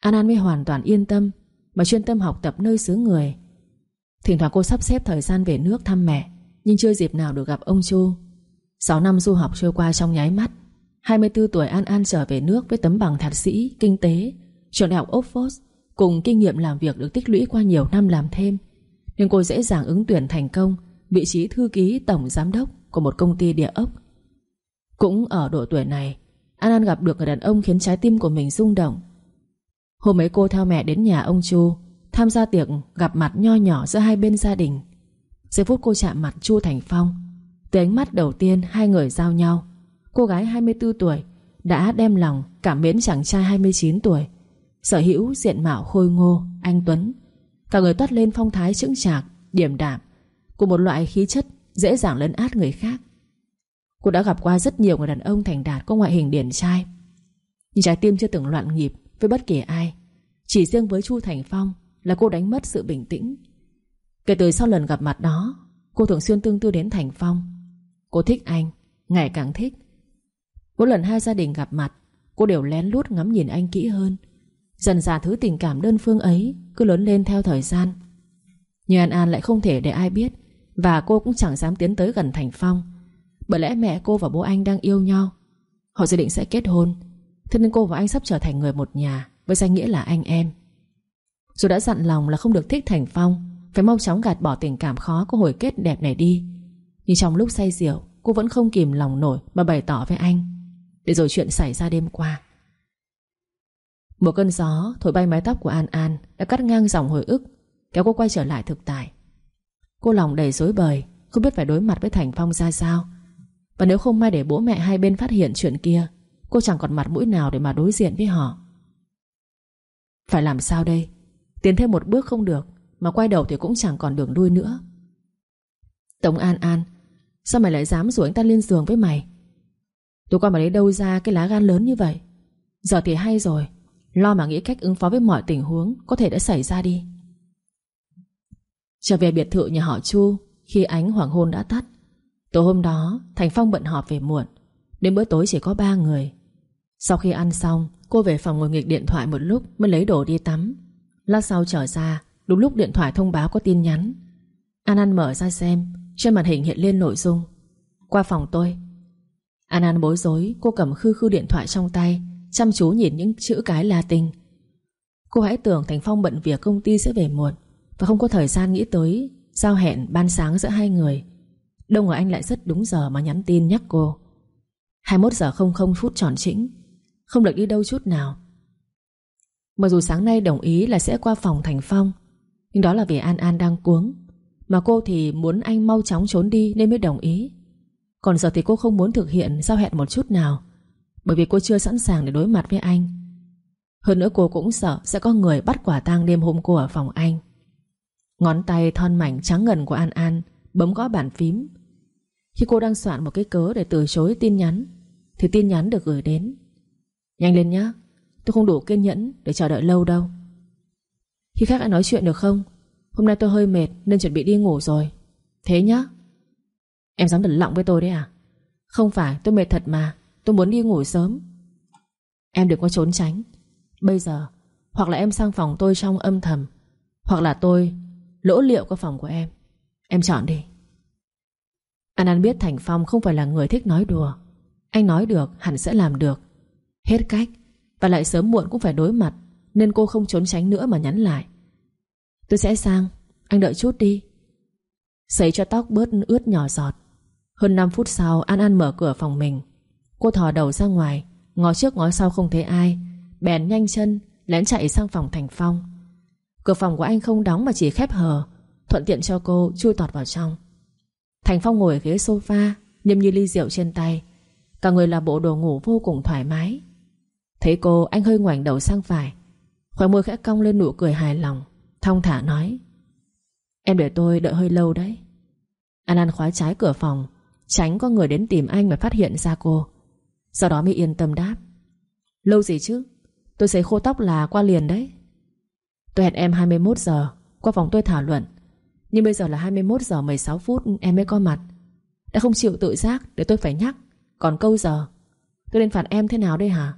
An An mới hoàn toàn yên tâm Mà chuyên tâm học tập nơi xứ người. Thỉnh thoảng cô sắp xếp thời gian về nước thăm mẹ, Nhưng chưa dịp nào được gặp ông Chu. 6 năm du học trôi qua trong nháy mắt. 24 tuổi An An trở về nước Với tấm bằng thạc sĩ, kinh tế Trường đại học Oxford Cùng kinh nghiệm làm việc được tích lũy qua nhiều năm làm thêm. Nên cô dễ dàng ứng tuyển thành công Vị trí thư ký tổng giám đốc Của một công ty địa ốc. Cũng ở độ tuổi này An An gặp được người đàn ông khiến trái tim của mình rung động. Hôm ấy cô theo mẹ đến nhà ông Chu Tham gia tiệc gặp mặt nho nhỏ giữa hai bên gia đình. Giây phút cô chạm mặt Chu Thành Phong Từ ánh mắt đầu tiên hai người giao nhau. Cô gái 24 tuổi, Đã đem lòng cảm mến chàng trai 29 tuổi. Sở hữu diện mạo khôi ngô, Anh Tuấn. Cả người toát lên phong thái chững chạc, điềm đạm, Của một loại khí chất dễ dàng lấn át người khác. Cô đã gặp qua rất nhiều người đàn ông thành đạt Có ngoại hình điển trai. Nhưng trái tim chưa từng loạn nhịp với bất kỳ ai. Chỉ riêng với Chu Thành Phong Là cô đánh mất sự bình tĩnh. Kể từ sau lần gặp mặt đó, Cô thường xuyên tương tư đến Thành Phong. Cô thích anh, Ngày càng thích. Mỗi lần hai gia đình gặp mặt, Cô đều lén lút ngắm nhìn anh kỹ hơn. Dần dà thứ tình cảm đơn phương ấy Cứ lớn lên theo thời gian. Nhưng An An lại không thể để ai biết Và cô cũng chẳng dám tiến tới gần Thành Phong. Bởi lẽ mẹ cô và bố anh đang yêu nhau. Họ dự định sẽ kết hôn. Thế nên cô và anh sắp trở thành người một nhà Với danh nghĩa là anh em. Dù đã dặn lòng là không được thích Thành Phong, Phải mau chóng gạt bỏ tình cảm khó Có hồi kết đẹp này đi. Nhưng trong lúc say rượu, Cô vẫn không kìm lòng nổi Mà bày tỏ với anh. Để rồi chuyện xảy ra đêm qua. Một cơn gió thổi bay mái tóc của An An Đã cắt ngang dòng hồi ức, Kéo cô quay trở lại thực tại. Cô lòng đầy dối bời, Không biết phải đối mặt với Thành Phong ra sao. Và nếu không may để bố mẹ hai bên phát hiện chuyện kia, Cô chẳng còn mặt mũi nào để mà đối diện với họ. Phải làm sao đây? Tiến thêm một bước không được, Mà quay đầu thì cũng chẳng còn đường đuôi nữa. Tống An An, Sao mày lại dám rủ anh ta lên giường với mày? Tôi qua mà lấy đâu ra cái lá gan lớn như vậy? Giờ thì hay rồi. Lo mà nghĩ cách ứng phó với mọi tình huống Có thể đã xảy ra đi. Trở về biệt thự nhà họ Chu, Khi ánh hoàng hôn đã tắt. Tối hôm đó, Thành Phong bận họp về muộn. Đến bữa tối chỉ có ba người. Sau khi ăn xong, Cô về phòng ngồi nghịch điện thoại một lúc Mới lấy đồ đi tắm. Lát sau trở ra, Đúng lúc điện thoại thông báo có tin nhắn. An An mở ra xem, Trên màn hình hiện lên nội dung. Qua phòng tôi An An bối rối, Cô cầm khư khư điện thoại trong tay, Chăm chú nhìn những chữ cái Latin Cô hãy tưởng Thành Phong bận việc công ty sẽ về muộn Và không có thời gian nghĩ tới Giao hẹn ban sáng giữa hai người. Đâu ngờ anh lại rất đúng giờ mà nhắn tin nhắc cô. 21 giờ 00 phút tròn chỉnh Không được đi đâu chút nào. Mặc dù sáng nay đồng ý là sẽ qua phòng Thành Phong, Nhưng đó là vì An An đang cuống. Mà cô thì muốn anh mau chóng trốn đi Nên mới đồng ý. Còn giờ thì cô không muốn thực hiện giao hẹn một chút nào. Bởi vì cô chưa sẵn sàng để đối mặt với anh. Hơn nữa cô cũng sợ Sẽ có người bắt quả tang đêm hôm cô ở phòng anh. Ngón tay thon mảnh trắng ngần của An An Bấm gõ bàn phím. Khi cô đang soạn một cái cớ để từ chối tin nhắn Thì tin nhắn được gửi đến. Nhanh lên nhá, Tôi không đủ kiên nhẫn để chờ đợi lâu đâu. Khi khác anh nói chuyện được không? Hôm nay tôi hơi mệt nên chuẩn bị đi ngủ rồi. Thế nhá. Em dám lẩn lọng với tôi đấy à? Không phải, tôi mệt thật mà. Tôi muốn đi ngủ sớm. Em đừng có trốn tránh. Bây giờ, Hoặc là em sang phòng tôi trong âm thầm, Hoặc là tôi lỗ liệu qua phòng của em. Em chọn đi. An An biết Thành Phong không phải là người thích nói đùa. Anh nói được, hẳn sẽ làm được. Hết cách, Và lại sớm muộn cũng phải đối mặt, Nên cô không trốn tránh nữa mà nhắn lại. Tôi sẽ sang, Anh đợi chút đi. Sấy cho tóc bớt ướt nhỏ giọt. Hơn 5 phút sau, An An mở cửa phòng mình. Cô thò đầu ra ngoài, Ngó trước ngó sau không thấy ai. Bèn nhanh chân, lén chạy sang phòng Thành Phong. Cửa phòng của anh không đóng mà chỉ khép hờ, Thuận tiện cho cô chui tọt vào trong. Thành Phong ngồi ở ghế sofa Nhâm như ly rượu trên tay. Cả người là bộ đồ ngủ vô cùng thoải mái. Thấy cô, anh hơi ngoảnh đầu sang phải. Khóe môi khẽ cong lên nụ cười hài lòng, Thong thả nói. Em để tôi đợi hơi lâu đấy. An An khóa trái cửa phòng Tránh có người đến tìm anh mà phát hiện ra cô. Sau đó mới yên tâm đáp. Lâu gì chứ? Tôi sấy khô tóc là qua liền đấy. Tôi hẹn em 21 giờ, Qua phòng tôi thảo luận. Nhưng bây giờ là 21 giờ 16 phút, em mới có mặt. Đã không chịu tự giác để tôi phải nhắc. Còn câu giờ, Tôi nên phạt em thế nào đây hả?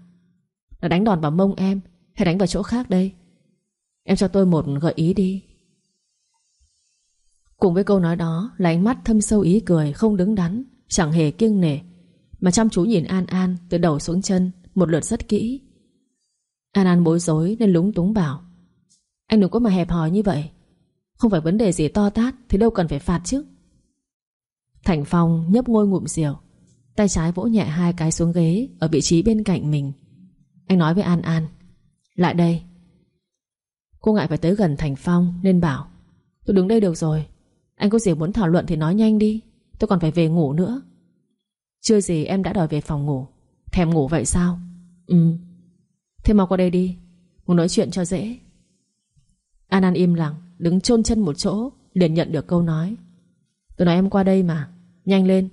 Là đánh đòn vào mông em Hay đánh vào chỗ khác đây? Em cho tôi một gợi ý đi. Cùng với câu nói đó, Là ánh mắt thâm sâu ý cười Không đứng đắn, Chẳng hề kiêng nể. Mà chăm chú nhìn An An từ đầu xuống chân, Một lượt rất kỹ. An An bối rối nên lúng túng bảo, Anh đừng có mà hẹp hòi như vậy. Không phải vấn đề gì to tát Thì đâu cần phải phạt chứ. Thành Phong nhấp ngôi ngụm rượu, Tay trái vỗ nhẹ hai cái xuống ghế Ở vị trí bên cạnh mình. Anh nói với An An, Lại đây. Cô ngại phải tới gần Thành Phong Nên bảo, Tôi đứng đây được rồi anh có gì muốn thảo luận thì nói nhanh đi. Tôi còn phải về ngủ nữa. Chưa gì em đã đòi về phòng ngủ. Thèm ngủ vậy sao? Ừ. Thế mau qua đây đi. Muốn nói chuyện cho dễ. An An im lặng, Đứng chôn chân một chỗ Liền nhận được câu nói. Tôi nói em qua đây mà, Nhanh lên.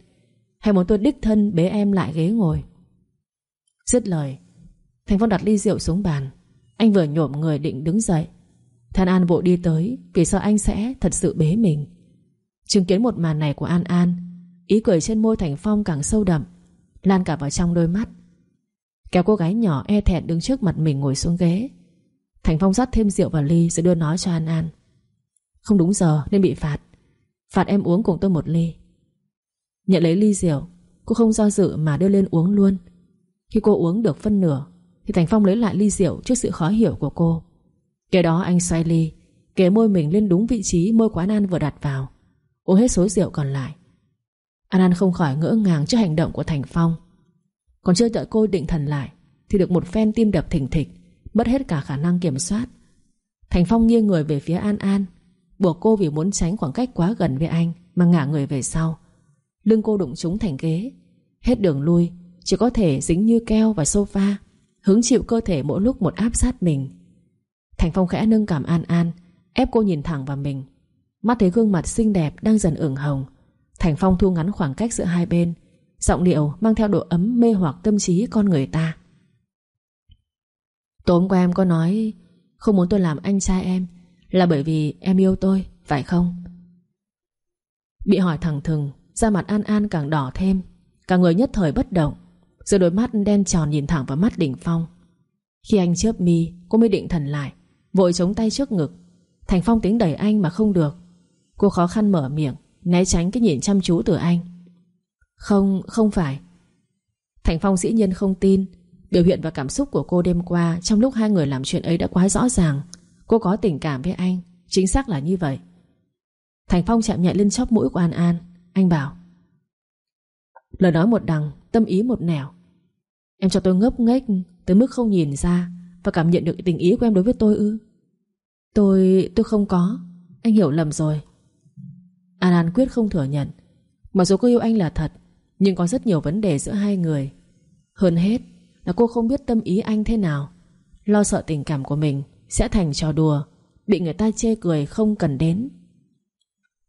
Hay muốn tôi đích thân bế em lại ghế ngồi? Dứt lời Thành Phong đặt ly rượu xuống bàn. Anh vừa nhổm người định đứng dậy. Than An vội đi tới, Vì sợ anh sẽ thật sự bế mình. Chứng kiến một màn này của An An, Ý cười trên môi Thành Phong càng sâu đậm, Lan cả vào trong đôi mắt. Kéo cô gái nhỏ e thẹn đứng trước mặt mình ngồi xuống ghế. Thành Phong rót thêm rượu vào ly Rồi đưa nói cho An An. Không đúng giờ nên bị phạt. Phạt em uống cùng tôi một ly. Nhận lấy ly rượu, Cô không do dự mà đưa lên uống luôn. Khi cô uống được phân nửa, Thì Thành Phong lấy lại ly rượu trước sự khó hiểu của cô. Kế đó anh xoay ly Kề môi mình lên đúng vị trí môi quán An vừa đặt vào. Uống hết số rượu còn lại. An An không khỏi ngỡ ngàng trước hành động của Thành Phong. Còn chưa đợi cô định thần lại, Thì được một phen tim đập thình thịch, Mất hết cả khả năng kiểm soát. Thành Phong nghiêng người về phía An An, Buộc cô vì muốn tránh khoảng cách quá gần với anh Mà ngả người về sau. Lưng cô đụng trúng thành ghế. Hết đường lui, Chỉ có thể dính như keo vào sofa, Hứng chịu cơ thể mỗi lúc một áp sát mình. Thành Phong khẽ nâng cảm An An, Ép cô nhìn thẳng vào mình. Mắt thấy gương mặt xinh đẹp đang dần ửng hồng. Thành Phong thu ngắn khoảng cách giữa hai bên, Giọng điệu mang theo độ ấm mê hoặc tâm trí con người ta. Tối hôm qua em có nói, Không muốn tôi làm anh trai em, Là bởi vì em yêu tôi, Phải không? Bị hỏi thẳng thừng, Da mặt An An càng đỏ thêm, Cả người nhất thời bất động Rồi đôi mắt đen tròn nhìn thẳng vào mắt đỉnh phong. Khi anh chớp mi, Cô mới định thần lại, Vội chống tay trước ngực. Thành Phong tính đẩy anh mà không được. Cô khó khăn mở miệng Né tránh cái nhìn chăm chú từ anh. Không, không phải. Thành Phong dĩ nhiên không tin. Biểu hiện và cảm xúc của cô đêm qua Trong lúc hai người làm chuyện ấy đã quá rõ ràng. Cô có tình cảm với anh Chính xác là như vậy. Thành Phong chạm nhẹ lên chóp mũi của An An. Anh bảo Lời nói một đằng, tâm ý một nẻo. Em cho tôi ngốc nghếch Tới mức không nhìn ra Và cảm nhận được tình ý của em đối với tôi ư? Tôi... tôi không có. Anh hiểu lầm rồi. An An quyết không thừa nhận. Mặc dù cô yêu anh là thật, Nhưng có rất nhiều vấn đề giữa hai người. Hơn hết là cô không biết tâm ý anh thế nào. Lo sợ tình cảm của mình Sẽ thành trò đùa, Bị người ta chê cười không cần đến.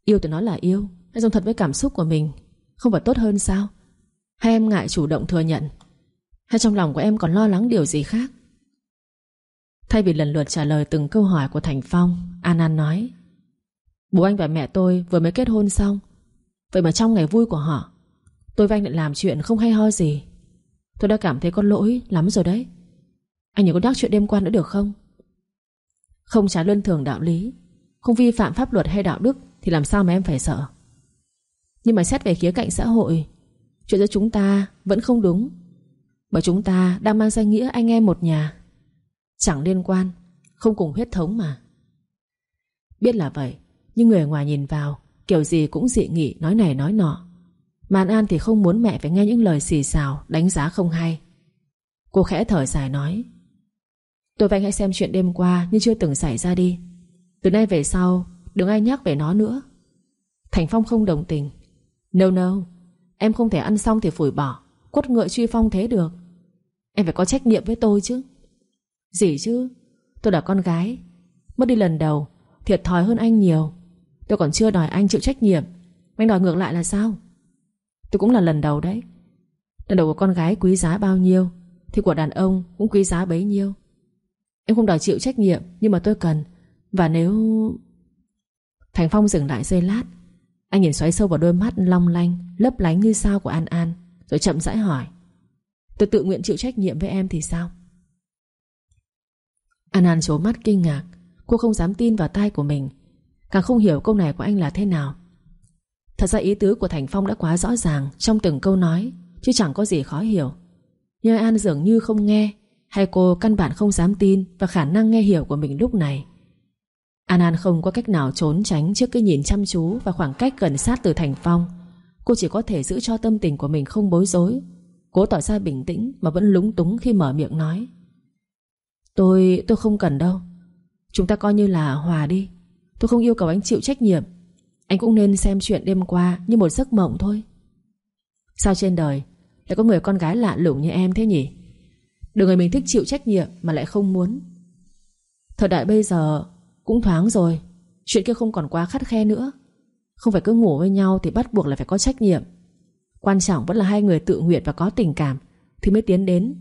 Yêu thì nói là yêu Hãy dùng thật với cảm xúc của mình. Không phải tốt hơn sao? Hay em ngại chủ động thừa nhận. Hay trong lòng của em còn lo lắng điều gì khác? Thay vì lần lượt trả lời từng câu hỏi của Thành Phong An An nói Bố anh và mẹ tôi vừa mới kết hôn xong. Vậy mà trong ngày vui của họ, Tôi và anh lại làm chuyện không hay ho gì. Tôi đã cảm thấy có lỗi lắm rồi đấy. Anh nhớ có nhắc chuyện đêm qua nữa được không? Không trái luân thường đạo lý. Không vi phạm pháp luật hay đạo đức Thì làm sao mà em phải sợ? Nhưng mà xét về khía cạnh xã hội, Chuyện giữa chúng ta vẫn không đúng. Bởi chúng ta đang mang danh nghĩa anh em một nhà. Chẳng liên quan, Không cùng huyết thống mà. Biết là vậy nhưng người ngoài nhìn vào, Kiểu gì cũng dị nghị, nói này nói nọ. Màn An thì không muốn mẹ phải nghe những lời xì xào, Đánh giá không hay. Cô khẽ thở dài nói, Tôi và anh hãy xem chuyện đêm qua nhưng chưa từng xảy ra đi. Từ nay về sau, đừng ai nhắc về nó nữa. Thành Phong không đồng tình. No no, Em không thể ăn xong thì phủi bỏ, Quất ngựa truy phong thế được. Em phải có trách nhiệm với tôi chứ. Gì chứ? Tôi là con gái. Mất đi lần đầu, Thiệt thòi hơn anh nhiều. Tôi còn chưa đòi anh chịu trách nhiệm. Anh đòi ngược lại là sao? Tôi cũng là lần đầu đấy. Lần đầu của con gái quý giá bao nhiêu, Thì của đàn ông cũng quý giá bấy nhiêu. Em không đòi chịu trách nhiệm, Nhưng mà tôi cần. Và nếu Thành Phong dừng lại giây lát, Anh nhìn xoáy sâu vào đôi mắt long lanh, Lấp lánh như sao của An An, Rồi chậm rãi hỏi, Tôi tự nguyện chịu trách nhiệm với em thì sao? An An trố mắt kinh ngạc, Cô không dám tin vào tai của mình. Càng không hiểu câu này của anh là thế nào. Thật ra ý tứ của Thành Phong đã quá rõ ràng Trong từng câu nói Chứ chẳng có gì khó hiểu. Nhưng An dường như không nghe Hay cô căn bản không dám tin Và khả năng nghe hiểu của mình lúc này. An An không có cách nào trốn tránh Trước cái nhìn chăm chú Và khoảng cách gần sát từ Thành Phong. Cô chỉ có thể giữ cho tâm tình của mình không bối rối Cố tỏ ra bình tĩnh Mà vẫn lúng túng khi mở miệng nói. Tôi, tôi không cần đâu. Chúng ta coi như là hòa đi. Tôi không yêu cầu anh chịu trách nhiệm. Anh cũng nên xem chuyện đêm qua Như một giấc mộng thôi. Sao trên đời Lại có người con gái lạ lùng như em thế nhỉ? Được người mình thích chịu trách nhiệm Mà lại không muốn. Thời đại bây giờ cũng thoáng rồi, Chuyện kia không còn quá khắt khe nữa. Không phải cứ ngủ với nhau thì bắt buộc là phải có trách nhiệm. Quan trọng vẫn là hai người tự nguyện và có tình cảm Thì mới tiến đến.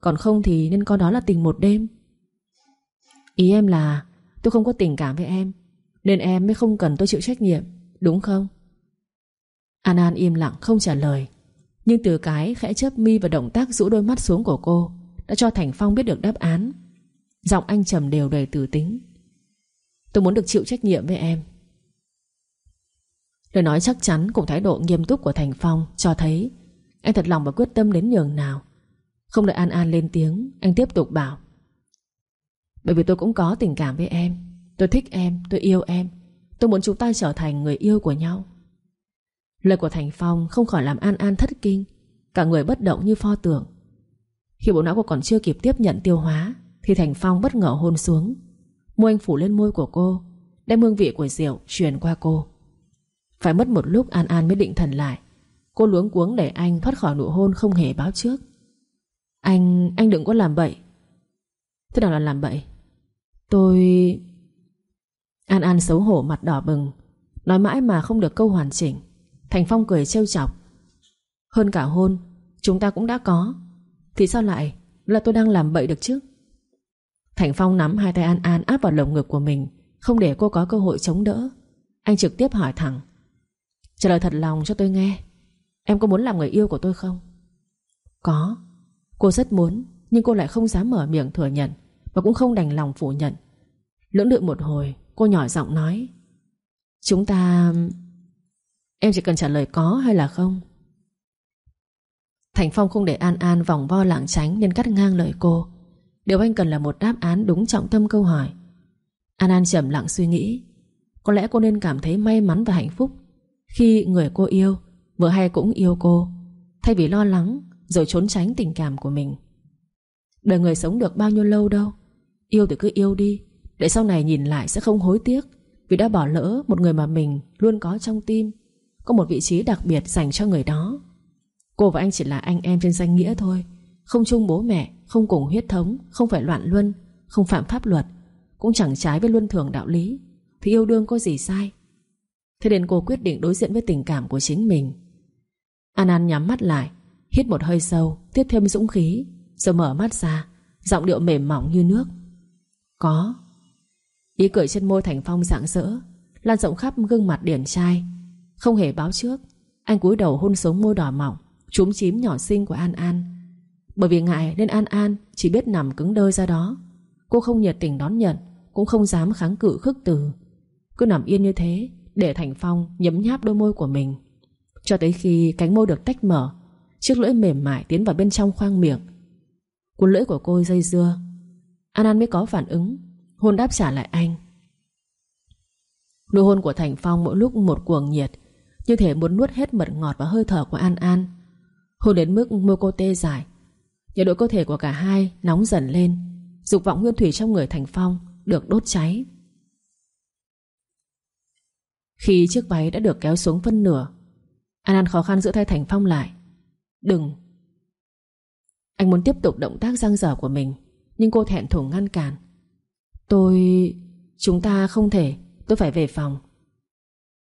Còn không thì nên coi đó là tình một đêm. Ý em là Tôi không có tình cảm với em nên em mới không cần tôi chịu trách nhiệm, Đúng không? An An im lặng không trả lời. Nhưng từ cái khẽ chớp mi và động tác rũ đôi mắt xuống của cô Đã cho Thành Phong biết được đáp án. Giọng anh trầm đều đầy tử tính. Tôi muốn được chịu trách nhiệm với em. Lời nói chắc chắn cùng thái độ nghiêm túc của Thành Phong Cho thấy Anh thật lòng và quyết tâm đến nhường nào. Không đợi An An lên tiếng, Anh tiếp tục bảo. Bởi vì tôi cũng có tình cảm với em. Tôi thích em, tôi yêu em. Tôi muốn chúng ta trở thành người yêu của nhau. Lời của Thành Phong không khỏi làm An An thất kinh Cả người bất động như pho tượng. Khi bộ não cô còn chưa kịp tiếp nhận tiêu hóa Thì Thành Phong bất ngờ hôn xuống. Môi anh phủ lên môi của cô Đem hương vị của rượu truyền qua cô. Phải mất một lúc An An mới định thần lại. Cô luống cuống để anh thoát khỏi nụ hôn không hề báo trước. Anh, anh đừng có làm bậy. Thế nào là làm bậy? Tôi... An An xấu hổ mặt đỏ bừng, Nói mãi mà không được câu hoàn chỉnh. Thành Phong cười trêu chọc. Hơn cả hôn, Chúng ta cũng đã có. Thì sao lại? Là tôi đang làm bậy được chứ? Thành Phong nắm hai tay An An áp vào lồng ngực của mình, Không để cô có cơ hội chống đỡ. Anh trực tiếp hỏi thẳng. Trả lời thật lòng cho tôi nghe. Em có muốn làm người yêu của tôi không? Có. Cô rất muốn, Nhưng cô lại không dám mở miệng thừa nhận Và cũng không đành lòng phủ nhận. Lưỡng lự một hồi Cô nhỏ giọng nói, Chúng ta, Em chỉ cần trả lời có hay là không? Thành Phong không để An An vòng vo lảng tránh Nên cắt ngang lời cô. Điều anh cần là một đáp án đúng trọng tâm câu hỏi. An An chậm lặng suy nghĩ, Có lẽ cô nên cảm thấy may mắn và hạnh phúc Khi người cô yêu Vừa hay cũng yêu cô, Thay vì lo lắng Rồi trốn tránh tình cảm của mình. Đời người sống được bao nhiêu lâu đâu, Yêu thì cứ yêu đi để sau này nhìn lại sẽ không hối tiếc, Vì đã bỏ lỡ một người mà mình luôn có trong tim, Có một vị trí đặc biệt dành cho người đó. Cô và anh chỉ là anh em trên danh nghĩa thôi, Không chung bố mẹ, Không cùng huyết thống, Không phải loạn luân, Không phạm pháp luật, Cũng chẳng trái với luân thường đạo lý, Thì yêu đương có gì sai? Thế nên cô quyết định đối diện với tình cảm của chính mình. An An nhắm mắt lại, Hít một hơi sâu, Tiếp thêm dũng khí, Rồi mở mắt ra, Giọng điệu mềm mỏng như nước. Có. Ý cười trên môi Thành Phong rạng rỡ, Lan rộng khắp gương mặt điển trai. Không hề báo trước, Anh cúi đầu hôn xuống môi đỏ mỏng Chúm chím nhỏ xinh của An An. Bởi vì ngại nên An An Chỉ biết nằm cứng đơ ra đó. Cô không nhiệt tình đón nhận, Cũng không dám kháng cự khước từ. Cứ nằm yên như thế, Để Thành Phong nhấm nháp đôi môi của mình. Cho tới khi cánh môi được tách mở, Chiếc lưỡi mềm mại tiến vào bên trong khoang miệng. Cuốn lưỡi của cô dây dưa. An An mới có phản ứng Hôn đáp trả lại anh. Nụ hôn của Thành Phong mỗi lúc một cuồng nhiệt, Như thể muốn nuốt hết mật ngọt và hơi thở của An An. Hôn đến mức môi cô tê dại, Nhiệt độ cơ thể của cả hai nóng dần lên, Dục vọng nguyên thủy trong người Thành Phong Được đốt cháy. Khi chiếc váy đã được kéo xuống phân nửa, An An khó khăn giữ tay Thành Phong lại. Đừng. Anh muốn tiếp tục động tác răng dở của mình, Nhưng cô thẹn thùng ngăn cản. Tôi... Chúng ta không thể, Tôi phải về phòng.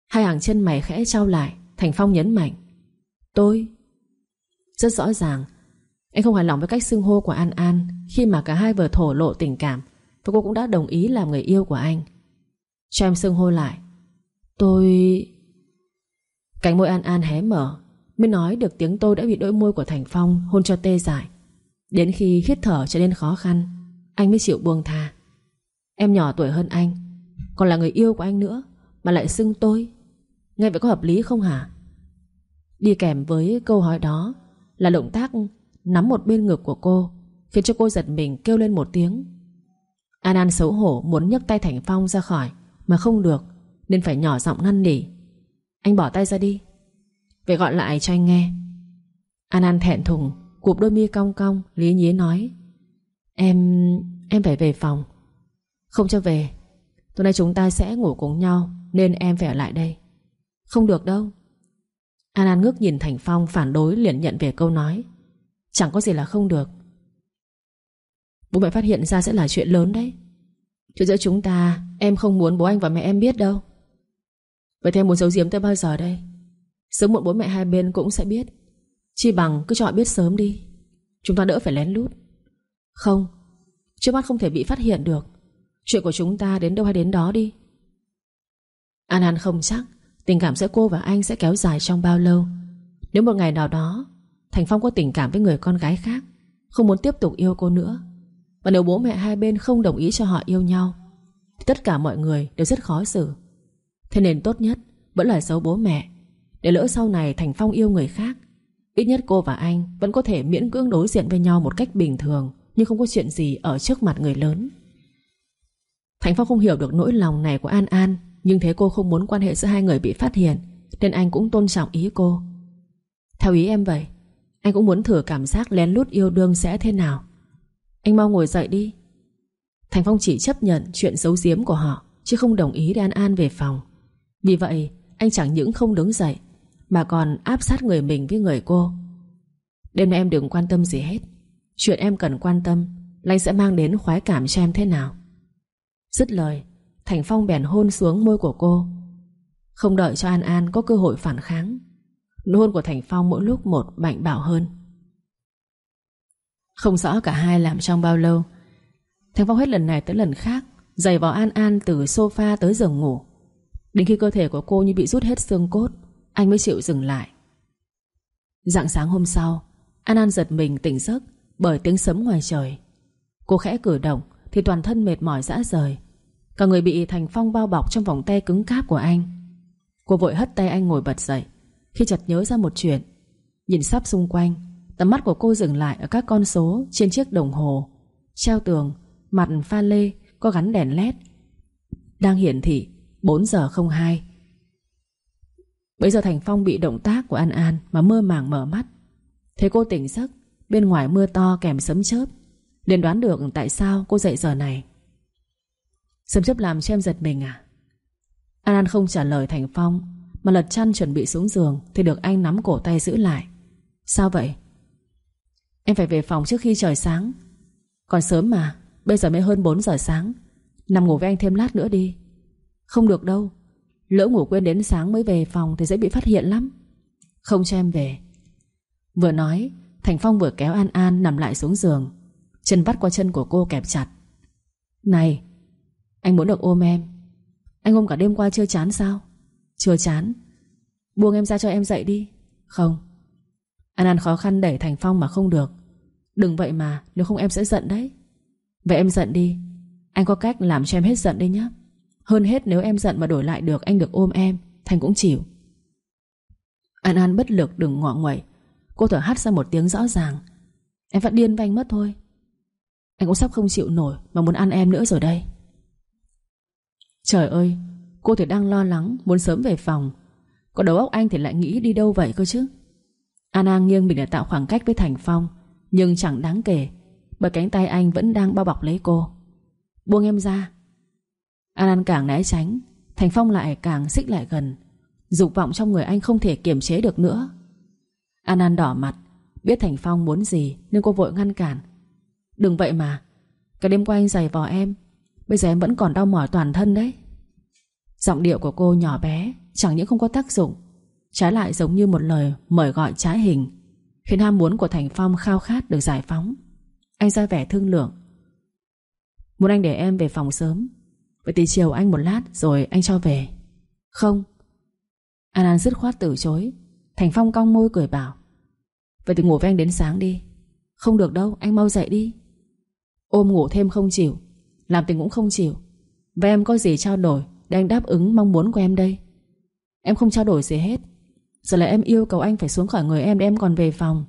Hai hàng chân mày khẽ trao lại, Thành Phong nhấn mạnh. Tôi? Rất rõ ràng. Anh không hài lòng với cách xưng hô của An An Khi mà cả hai vừa thổ lộ tình cảm Và cô cũng đã đồng ý làm người yêu của anh. Cho em xưng hô lại. Tôi... Cánh môi An An hé mở, Mới nói được tiếng tôi đã bị đôi môi của Thành Phong Hôn cho tê dại. Đến khi hít thở trở nên khó khăn, Anh mới chịu buông tha. Em nhỏ tuổi hơn anh, Còn là người yêu của anh nữa, Mà lại xưng tôi. Nghe vậy có hợp lý không hả? Đi kèm với câu hỏi đó Là động tác nắm một bên ngực của cô, Khiến cho cô giật mình kêu lên một tiếng. An An xấu hổ muốn nhấc tay Thành Phong ra khỏi, Mà không được, Nên phải nhỏ giọng ngăn nỉ. Anh bỏ tay ra đi. Vậy gọi lại cho anh nghe. An An thẹn thùng, Cụp đôi mi cong cong, Lý nhí nói. Em... em phải về phòng. Không cho về. Tối nay chúng ta sẽ ngủ cùng nhau, Nên em phải ở lại đây. Không được đâu. An An ngước nhìn Thành Phong phản đối liền nhận về câu nói. Chẳng có gì là không được. Bố mẹ phát hiện ra sẽ là chuyện lớn đấy. Chuyện giữa chúng ta, Em không muốn bố anh và mẹ em biết đâu. Vậy thì em muốn giấu giếm tới bao giờ đây? Sớm muộn bố mẹ hai bên cũng sẽ biết. Chi bằng cứ cho họ biết sớm đi. Chúng ta đỡ phải lén lút. Không, Trước mắt không thể bị phát hiện được. Chuyện của chúng ta đến đâu hay đến đó đi. An An không chắc, Tình cảm giữa cô và anh sẽ kéo dài trong bao lâu. Nếu một ngày nào đó, Thành Phong có tình cảm với người con gái khác, Không muốn tiếp tục yêu cô nữa, Và nếu bố mẹ hai bên không đồng ý cho họ yêu nhau, Thì tất cả mọi người đều rất khó xử. Thế nên tốt nhất, Vẫn là giấu bố mẹ. Để lỡ sau này Thành Phong yêu người khác, Ít nhất cô và anh vẫn có thể miễn cưỡng đối diện với nhau một cách bình thường, Nhưng không có chuyện gì ở trước mặt người lớn. Thành Phong không hiểu được nỗi lòng này của An An, Nhưng thế cô không muốn quan hệ giữa hai người bị phát hiện, Nên anh cũng tôn trọng ý cô. Theo ý em vậy, Anh cũng muốn thử cảm giác lén lút yêu đương sẽ thế nào. Anh mau ngồi dậy đi. Thành Phong chỉ chấp nhận chuyện xấu giếm của họ, Chứ không đồng ý để An An về phòng. Vì vậy, anh chẳng những không đứng dậy, Mà còn áp sát người mình với người cô. Đêm nay em đừng quan tâm gì hết. Chuyện em cần quan tâm Lanh anh sẽ mang đến khoái cảm cho em thế nào? Dứt lời, Thành Phong bèn hôn xuống môi của cô. Không đợi cho An An có cơ hội phản kháng Nụ hôn của Thành Phong mỗi lúc một mạnh bạo hơn. Không rõ cả hai làm trong bao lâu, Thành Phong hết lần này tới lần khác Giày vào An An từ sofa tới giường ngủ. Đến khi cơ thể của cô như bị rút hết xương cốt, Anh mới chịu dừng lại. Dạng sáng hôm sau, An An giật mình tỉnh giấc Bởi tiếng sấm ngoài trời. Cô khẽ cử động Thì toàn thân mệt mỏi dã rời. Cả người bị Thành Phong bao bọc trong vòng tay cứng cáp của anh. Cô vội hất tay anh ngồi bật dậy. Khi chợt nhớ ra một chuyện Nhìn sắp xung quanh Tầm mắt của cô dừng lại ở các con số Trên chiếc đồng hồ. Treo tường, mặt pha lê Có gắn đèn led Đang hiển thị 4 giờ 02 Bây giờ Thành Phong bị động tác của An An Mà mơ màng mở mắt. Thấy cô tỉnh giấc Bên ngoài mưa to kèm sấm chớp. Liền đoán được tại sao cô dậy giờ này. Sấm chớp làm cho em giật mình à? An An không trả lời Thành Phong, Mà lật chăn chuẩn bị xuống giường Thì được anh nắm cổ tay giữ lại. Sao vậy? Em phải về phòng trước khi trời sáng. Còn sớm mà, Bây giờ mới hơn 4 giờ sáng. Nằm ngủ với anh thêm lát nữa đi. Không được đâu. Lỡ ngủ quên đến sáng mới về phòng Thì dễ bị phát hiện lắm. Không cho em về. Vừa nói, Thành Phong vừa kéo An An nằm lại xuống giường. Chân vắt qua chân của cô kẹp chặt. Này anh muốn được ôm em. Anh ôm cả đêm qua chưa chán sao? Chưa chán. Buông em ra cho em dậy đi. Không. An An khó khăn đẩy Thành Phong mà không được. Đừng vậy mà, Nếu không em sẽ giận đấy. Vậy em giận đi. Anh có cách làm cho em hết giận đi nhé Hơn hết nếu em giận mà đổi lại được, Anh được ôm em, Thành cũng chịu. An An bất lực đừng ngọ nguậy. Cô thở hắt ra một tiếng rõ ràng. Em phát điên với anh mất thôi. Anh cũng sắp không chịu nổi Mà muốn ăn em nữa rồi đây. Trời ơi, Cô thì đang lo lắng, Muốn sớm về phòng. Có đầu óc anh thì lại nghĩ đi đâu vậy cơ chứ? Anna nghiêng mình để tạo khoảng cách với Thành Phong, Nhưng chẳng đáng kể, Bởi cánh tay anh vẫn đang bao bọc lấy cô. Buông em ra. An An càng né tránh, Thành Phong lại càng xích lại gần. Dục vọng trong người anh không thể kiềm chế được nữa. An An đỏ mặt, Biết Thành Phong muốn gì nên cô vội ngăn cản. Đừng vậy mà Cả đêm qua anh giày vò em Bây giờ em vẫn còn đau mỏi toàn thân đấy. Giọng điệu của cô nhỏ bé, Chẳng những không có tác dụng, Trái lại giống như một lời mời gọi trái hình, Khiến ham muốn của Thành Phong khao khát được giải phóng. Anh ra vẻ thương lượng. Muốn anh để em về phòng sớm. Vậy thì chiều anh một lát Rồi anh cho về. Không. An An dứt khoát từ chối. Thành Phong cong môi cười bảo. Vậy thì ngủ với anh đến sáng đi. Không được đâu, anh mau dậy đi. Ôm ngủ thêm không chịu. Làm tình cũng không chịu. Và em có gì trao đổi Để anh đáp ứng mong muốn của em đây? Em không trao đổi gì hết. Giờ là em yêu cầu anh phải xuống khỏi người em Để em còn về phòng.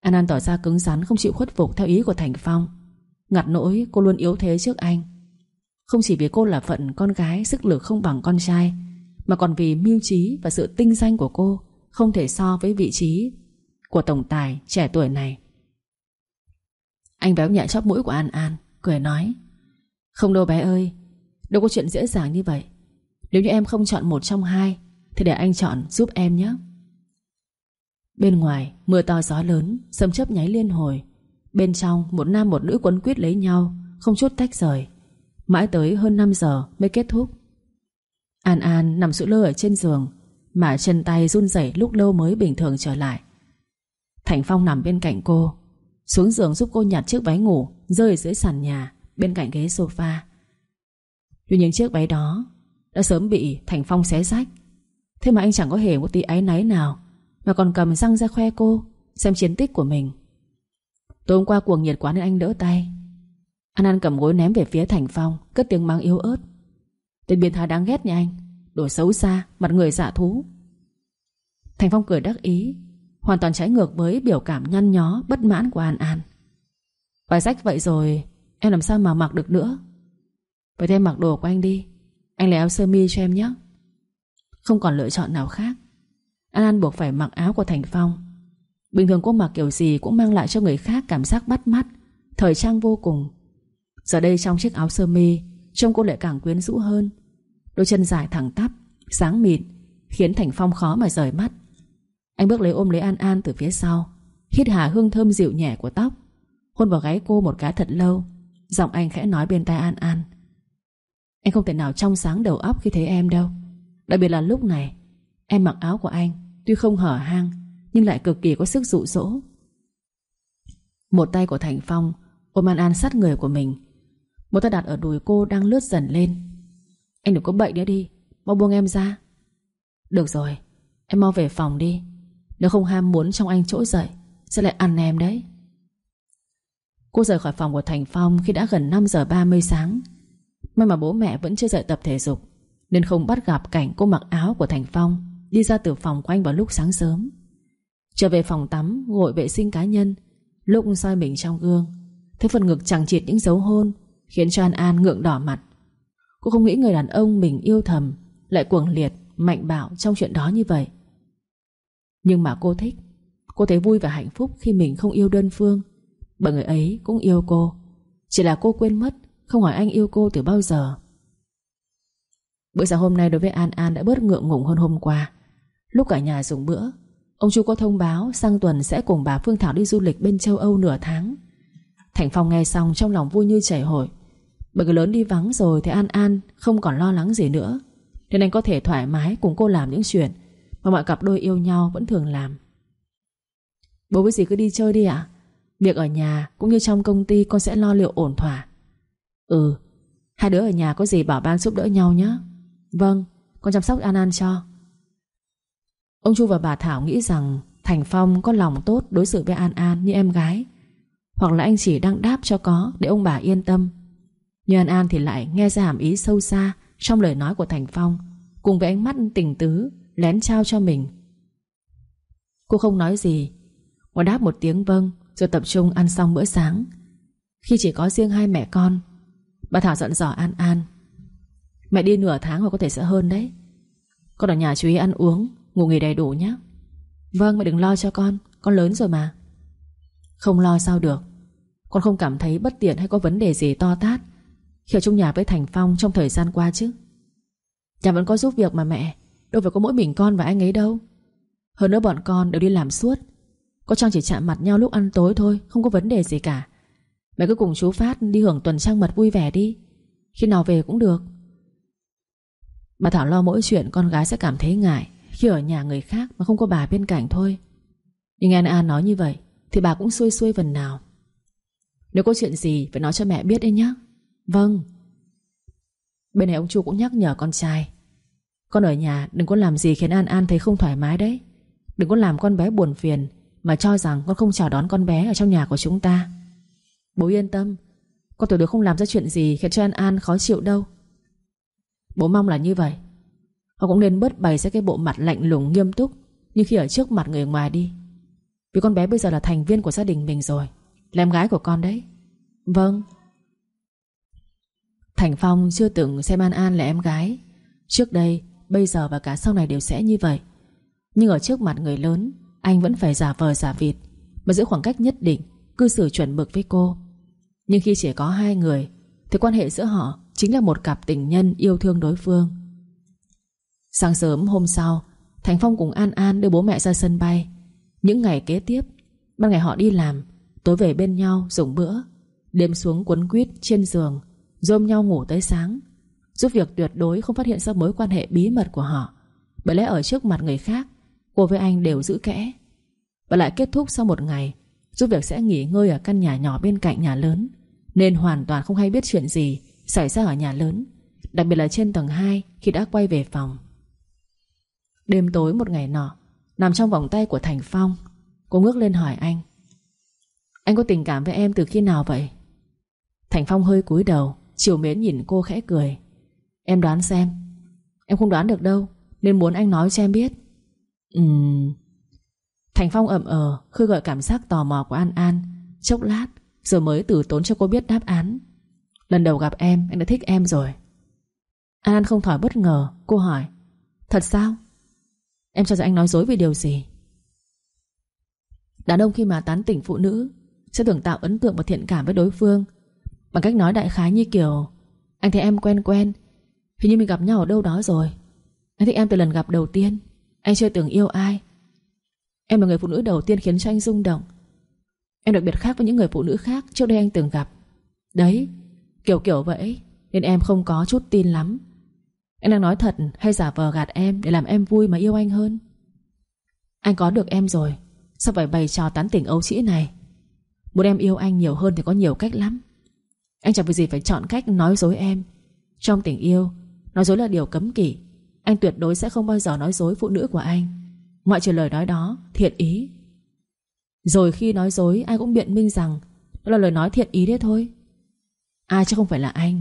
An An tỏ ra cứng rắn, không chịu khuất phục Theo ý của Thành Phong. Ngặt nỗi, cô luôn yếu thế trước anh. Không chỉ vì cô là phận con gái, Sức lực không bằng con trai, Mà còn vì mưu trí và sự tinh danh của cô, Không thể so với vị trí Của tổng tài trẻ tuổi này. Anh véo nhẹ chóp mũi của An An. Cười nói, Không đâu bé ơi, Đâu có chuyện dễ dàng như vậy. Nếu như em không chọn một trong hai, Thì để anh chọn giúp em nhé. Bên ngoài, mưa to gió lớn, Sấm chớp nháy liên hồi. Bên trong, một nam một nữ quấn quýt lấy nhau, Không chút tách rời. Mãi tới hơn 5 giờ mới kết thúc. An An nằm sụ lơ ở trên giường, Mà chân tay run rẩy lúc lâu mới bình thường trở lại. Thành Phong nằm bên cạnh cô, Xuống giường giúp cô nhặt chiếc váy ngủ. Rơi dưới sàn nhà Bên cạnh ghế sofa. Tuy những chiếc váy đó Đã sớm bị Thành Phong xé rách. Thế mà anh chẳng có hề một tí áy náy nào Mà còn cầm răng ra khoe cô Xem chiến tích của mình. Tối hôm qua cuồng nhiệt quá nên anh đỡ tay. An An cầm gối ném về phía Thành Phong Cất tiếng mang yếu ớt. Tên biến thái đáng ghét nha anh Đồ xấu xa, mặt người giả thú. Thành Phong cười đắc ý Hoàn toàn trái ngược với biểu cảm nhăn nhó Bất mãn của An An. Bài rách vậy rồi Em làm sao mà mặc được nữa? Vậy thêm mặc đồ của anh đi. Anh lấy áo sơ mi cho em nhé. Không còn lựa chọn nào khác. An An buộc phải mặc áo của Thành Phong. Bình thường cô mặc kiểu gì cũng mang lại cho người khác cảm giác bắt mắt Thời trang vô cùng. Giờ đây trong chiếc áo sơ mi Trông cô lại càng quyến rũ hơn. Đôi chân dài thẳng tắp, sáng mịn Khiến Thành Phong khó mà rời mắt. Anh bước lấy ôm lấy An An từ phía sau Hít hà hương thơm dịu nhẹ của tóc. Hôn vào gáy cô một cái thật lâu. Giọng anh khẽ nói bên tai An An. Anh không thể nào trong sáng đầu óc khi thấy em đâu. Đặc biệt là lúc này, Em mặc áo của anh Tuy không hở hang, Nhưng lại cực kỳ có sức dụ dỗ. Một tay của Thành Phong Ôm An An sát người của mình. Một tay đặt ở đùi cô đang lướt dần lên. Anh đừng có bậy nữa đi, Mau buông em ra. Được rồi, Em mau về phòng đi. Nếu không ham muốn trong anh trỗi dậy, Sẽ lại ăn em đấy. Cô rời khỏi phòng của Thành Phong Khi đã gần 5 giờ 30 sáng. May mà bố mẹ vẫn chưa dậy tập thể dục Nên không bắt gặp cảnh cô mặc áo của Thành Phong Đi ra từ phòng của anh vào lúc sáng sớm. Trở về phòng tắm Gội vệ sinh cá nhân Lúc soi mình trong gương Thấy phần ngực chẳng chịt những dấu hôn Khiến cho An An ngượng đỏ mặt. Cô không nghĩ người đàn ông mình yêu thầm Lại cuồng liệt, mạnh bạo trong chuyện đó như vậy. Nhưng mà cô thích Cô thấy vui và hạnh phúc khi mình không yêu đơn phương. Bởi người ấy cũng yêu cô. Chỉ là cô quên mất, Không hỏi anh yêu cô từ bao giờ. Bữa sáng hôm nay đối với An An đã bớt ngượng ngùng hơn hôm qua. Lúc cả nhà dùng bữa, Ông chú có thông báo sang tuần sẽ cùng bà Phương Thảo đi du lịch bên châu Âu nửa tháng. Thành Phong nghe xong trong lòng vui như chảy hội. Bởi người lớn đi vắng rồi thì An An không còn lo lắng gì nữa. Nên anh có thể thoải mái cùng cô làm những chuyện Mà mọi cặp đôi yêu nhau vẫn thường làm. Bố với dì cứ đi chơi đi ạ. Việc ở nhà cũng như trong công ty con sẽ lo liệu ổn thỏa. Ừ Hai đứa ở nhà có gì bảo ban giúp đỡ nhau nhé. Vâng Con chăm sóc An An cho. Ông Chu và bà Thảo nghĩ rằng Thành Phong có lòng tốt đối xử với An An như em gái, Hoặc là anh chỉ đang đáp cho có Để ông bà yên tâm. Nhưng An An thì lại nghe ra hàm ý sâu xa Trong lời nói của Thành Phong, Cùng với ánh mắt tình tứ, Lén trao cho mình. Cô không nói gì, Cô đáp một tiếng vâng rồi tập trung ăn xong bữa sáng. Khi chỉ có riêng hai mẹ con, Bà Thảo dặn dò An An, Mẹ đi nửa tháng rồi có thể sẽ hơn đấy. Con ở nhà chú ý ăn uống, Ngủ nghỉ đầy đủ nhé Vâng mẹ đừng lo cho con Con lớn rồi mà. Không lo sao được. Con không cảm thấy bất tiện hay có vấn đề gì to tát Khi ở chung nhà với Thành Phong trong thời gian qua chứ. Nhà vẫn có giúp việc mà mẹ, Đâu phải có mỗi mình con và anh ấy đâu. Hơn nữa bọn con đều đi làm suốt có trang chỉ chạm mặt nhau lúc ăn tối thôi, Không có vấn đề gì cả. Mẹ cứ cùng chú Phát đi hưởng tuần trăng mật vui vẻ đi. Khi nào về cũng được. Bà Thảo lo mỗi chuyện, con gái sẽ cảm thấy ngại Khi ở nhà người khác mà không có bà bên cạnh thôi. Nhưng An An nói như vậy Thì bà cũng xuôi xuôi phần nào. Nếu có chuyện gì phải nói cho mẹ biết đấy nhé Vâng. Bên này ông Chu cũng nhắc nhở con trai. Con ở nhà đừng có làm gì khiến An An thấy không thoải mái đấy. Đừng có làm con bé buồn phiền mà cho rằng con không chào đón con bé Ở trong nhà của chúng ta. Bố yên tâm Con tuyệt đối không làm ra chuyện gì khiến cho An An khó chịu đâu. Bố mong là như vậy. Con cũng nên bớt bày ra cái bộ mặt lạnh lùng nghiêm túc Như khi ở trước mặt người ngoài đi. Vì con bé bây giờ là thành viên của gia đình mình rồi Là em gái của con đấy. Vâng. Thành Phong chưa từng xem An An là em gái. Trước đây, bây giờ và cả sau này đều sẽ như vậy. Nhưng ở trước mặt người lớn anh vẫn phải giả vờ giả vịt, Mà giữ khoảng cách nhất định, Cư xử chuẩn mực với cô. Nhưng khi chỉ có hai người, Thì quan hệ giữa họ chính là một cặp tình nhân yêu thương đối phương. Sáng sớm hôm sau, Thành Phong cùng An An đưa bố mẹ ra sân bay. Những ngày kế tiếp, Ban ngày họ đi làm, Tối về bên nhau dùng bữa. Đêm xuống quấn quýt trên giường Rôm nhau ngủ tới sáng. Giúp việc tuyệt đối không phát hiện ra mối quan hệ bí mật của họ. Bởi lẽ ở trước mặt người khác Cô với anh đều giữ kẽ. Và lại kết thúc sau một ngày, Giúp việc sẽ nghỉ ngơi ở căn nhà nhỏ bên cạnh nhà lớn. Nên hoàn toàn không hay biết chuyện gì Xảy ra ở nhà lớn, Đặc biệt là trên tầng 2 Khi đã quay về phòng. Đêm tối một ngày nọ, Nằm trong vòng tay của Thành Phong, Cô ngước lên hỏi anh. Anh có tình cảm với em từ khi nào vậy? Thành Phong hơi cúi đầu, Chiều mến nhìn cô khẽ cười. Em đoán xem. Em không đoán được đâu, Nên muốn anh nói cho em biết. Ừm. Thành Phong ậm ờ Khơi gợi cảm giác tò mò của An An. Chốc lát Rồi mới tử tốn cho cô biết đáp án. Lần đầu gặp em, anh đã thích em rồi. An An không thỏi bất ngờ, Cô hỏi, Thật sao? Em cho rằng anh nói dối về điều gì? Đàn ông khi mà tán tỉnh phụ nữ Sẽ tưởng tạo ấn tượng và thiện cảm với đối phương. Bằng cách nói đại khái như kiểu, Anh thấy em quen quen, Hình như mình gặp nhau ở đâu đó rồi. Anh thích em từ lần gặp đầu tiên. Anh chưa từng yêu ai. Em là người phụ nữ đầu tiên khiến cho anh rung động. Em đặc biệt khác với những người phụ nữ khác Trước đây anh từng gặp. Đấy, kiểu kiểu vậy Nên em không có chút tin lắm. Anh đang nói thật hay giả vờ gạt em Để làm em vui mà yêu anh hơn? Anh có được em rồi Sao phải bày trò tán tỉnh ấu trĩ này? Muốn em yêu anh nhiều hơn thì có nhiều cách lắm. Anh chẳng vì gì phải chọn cách nói dối em. Trong tình yêu Nói dối là điều cấm kỵ. Anh tuyệt đối sẽ không bao giờ nói dối phụ nữ của anh. Ngoại trừ lời nói đó Thiện ý. Rồi khi nói dối ai cũng biện minh rằng Đó là lời nói thiện ý đấy thôi. Ai chứ không phải là anh.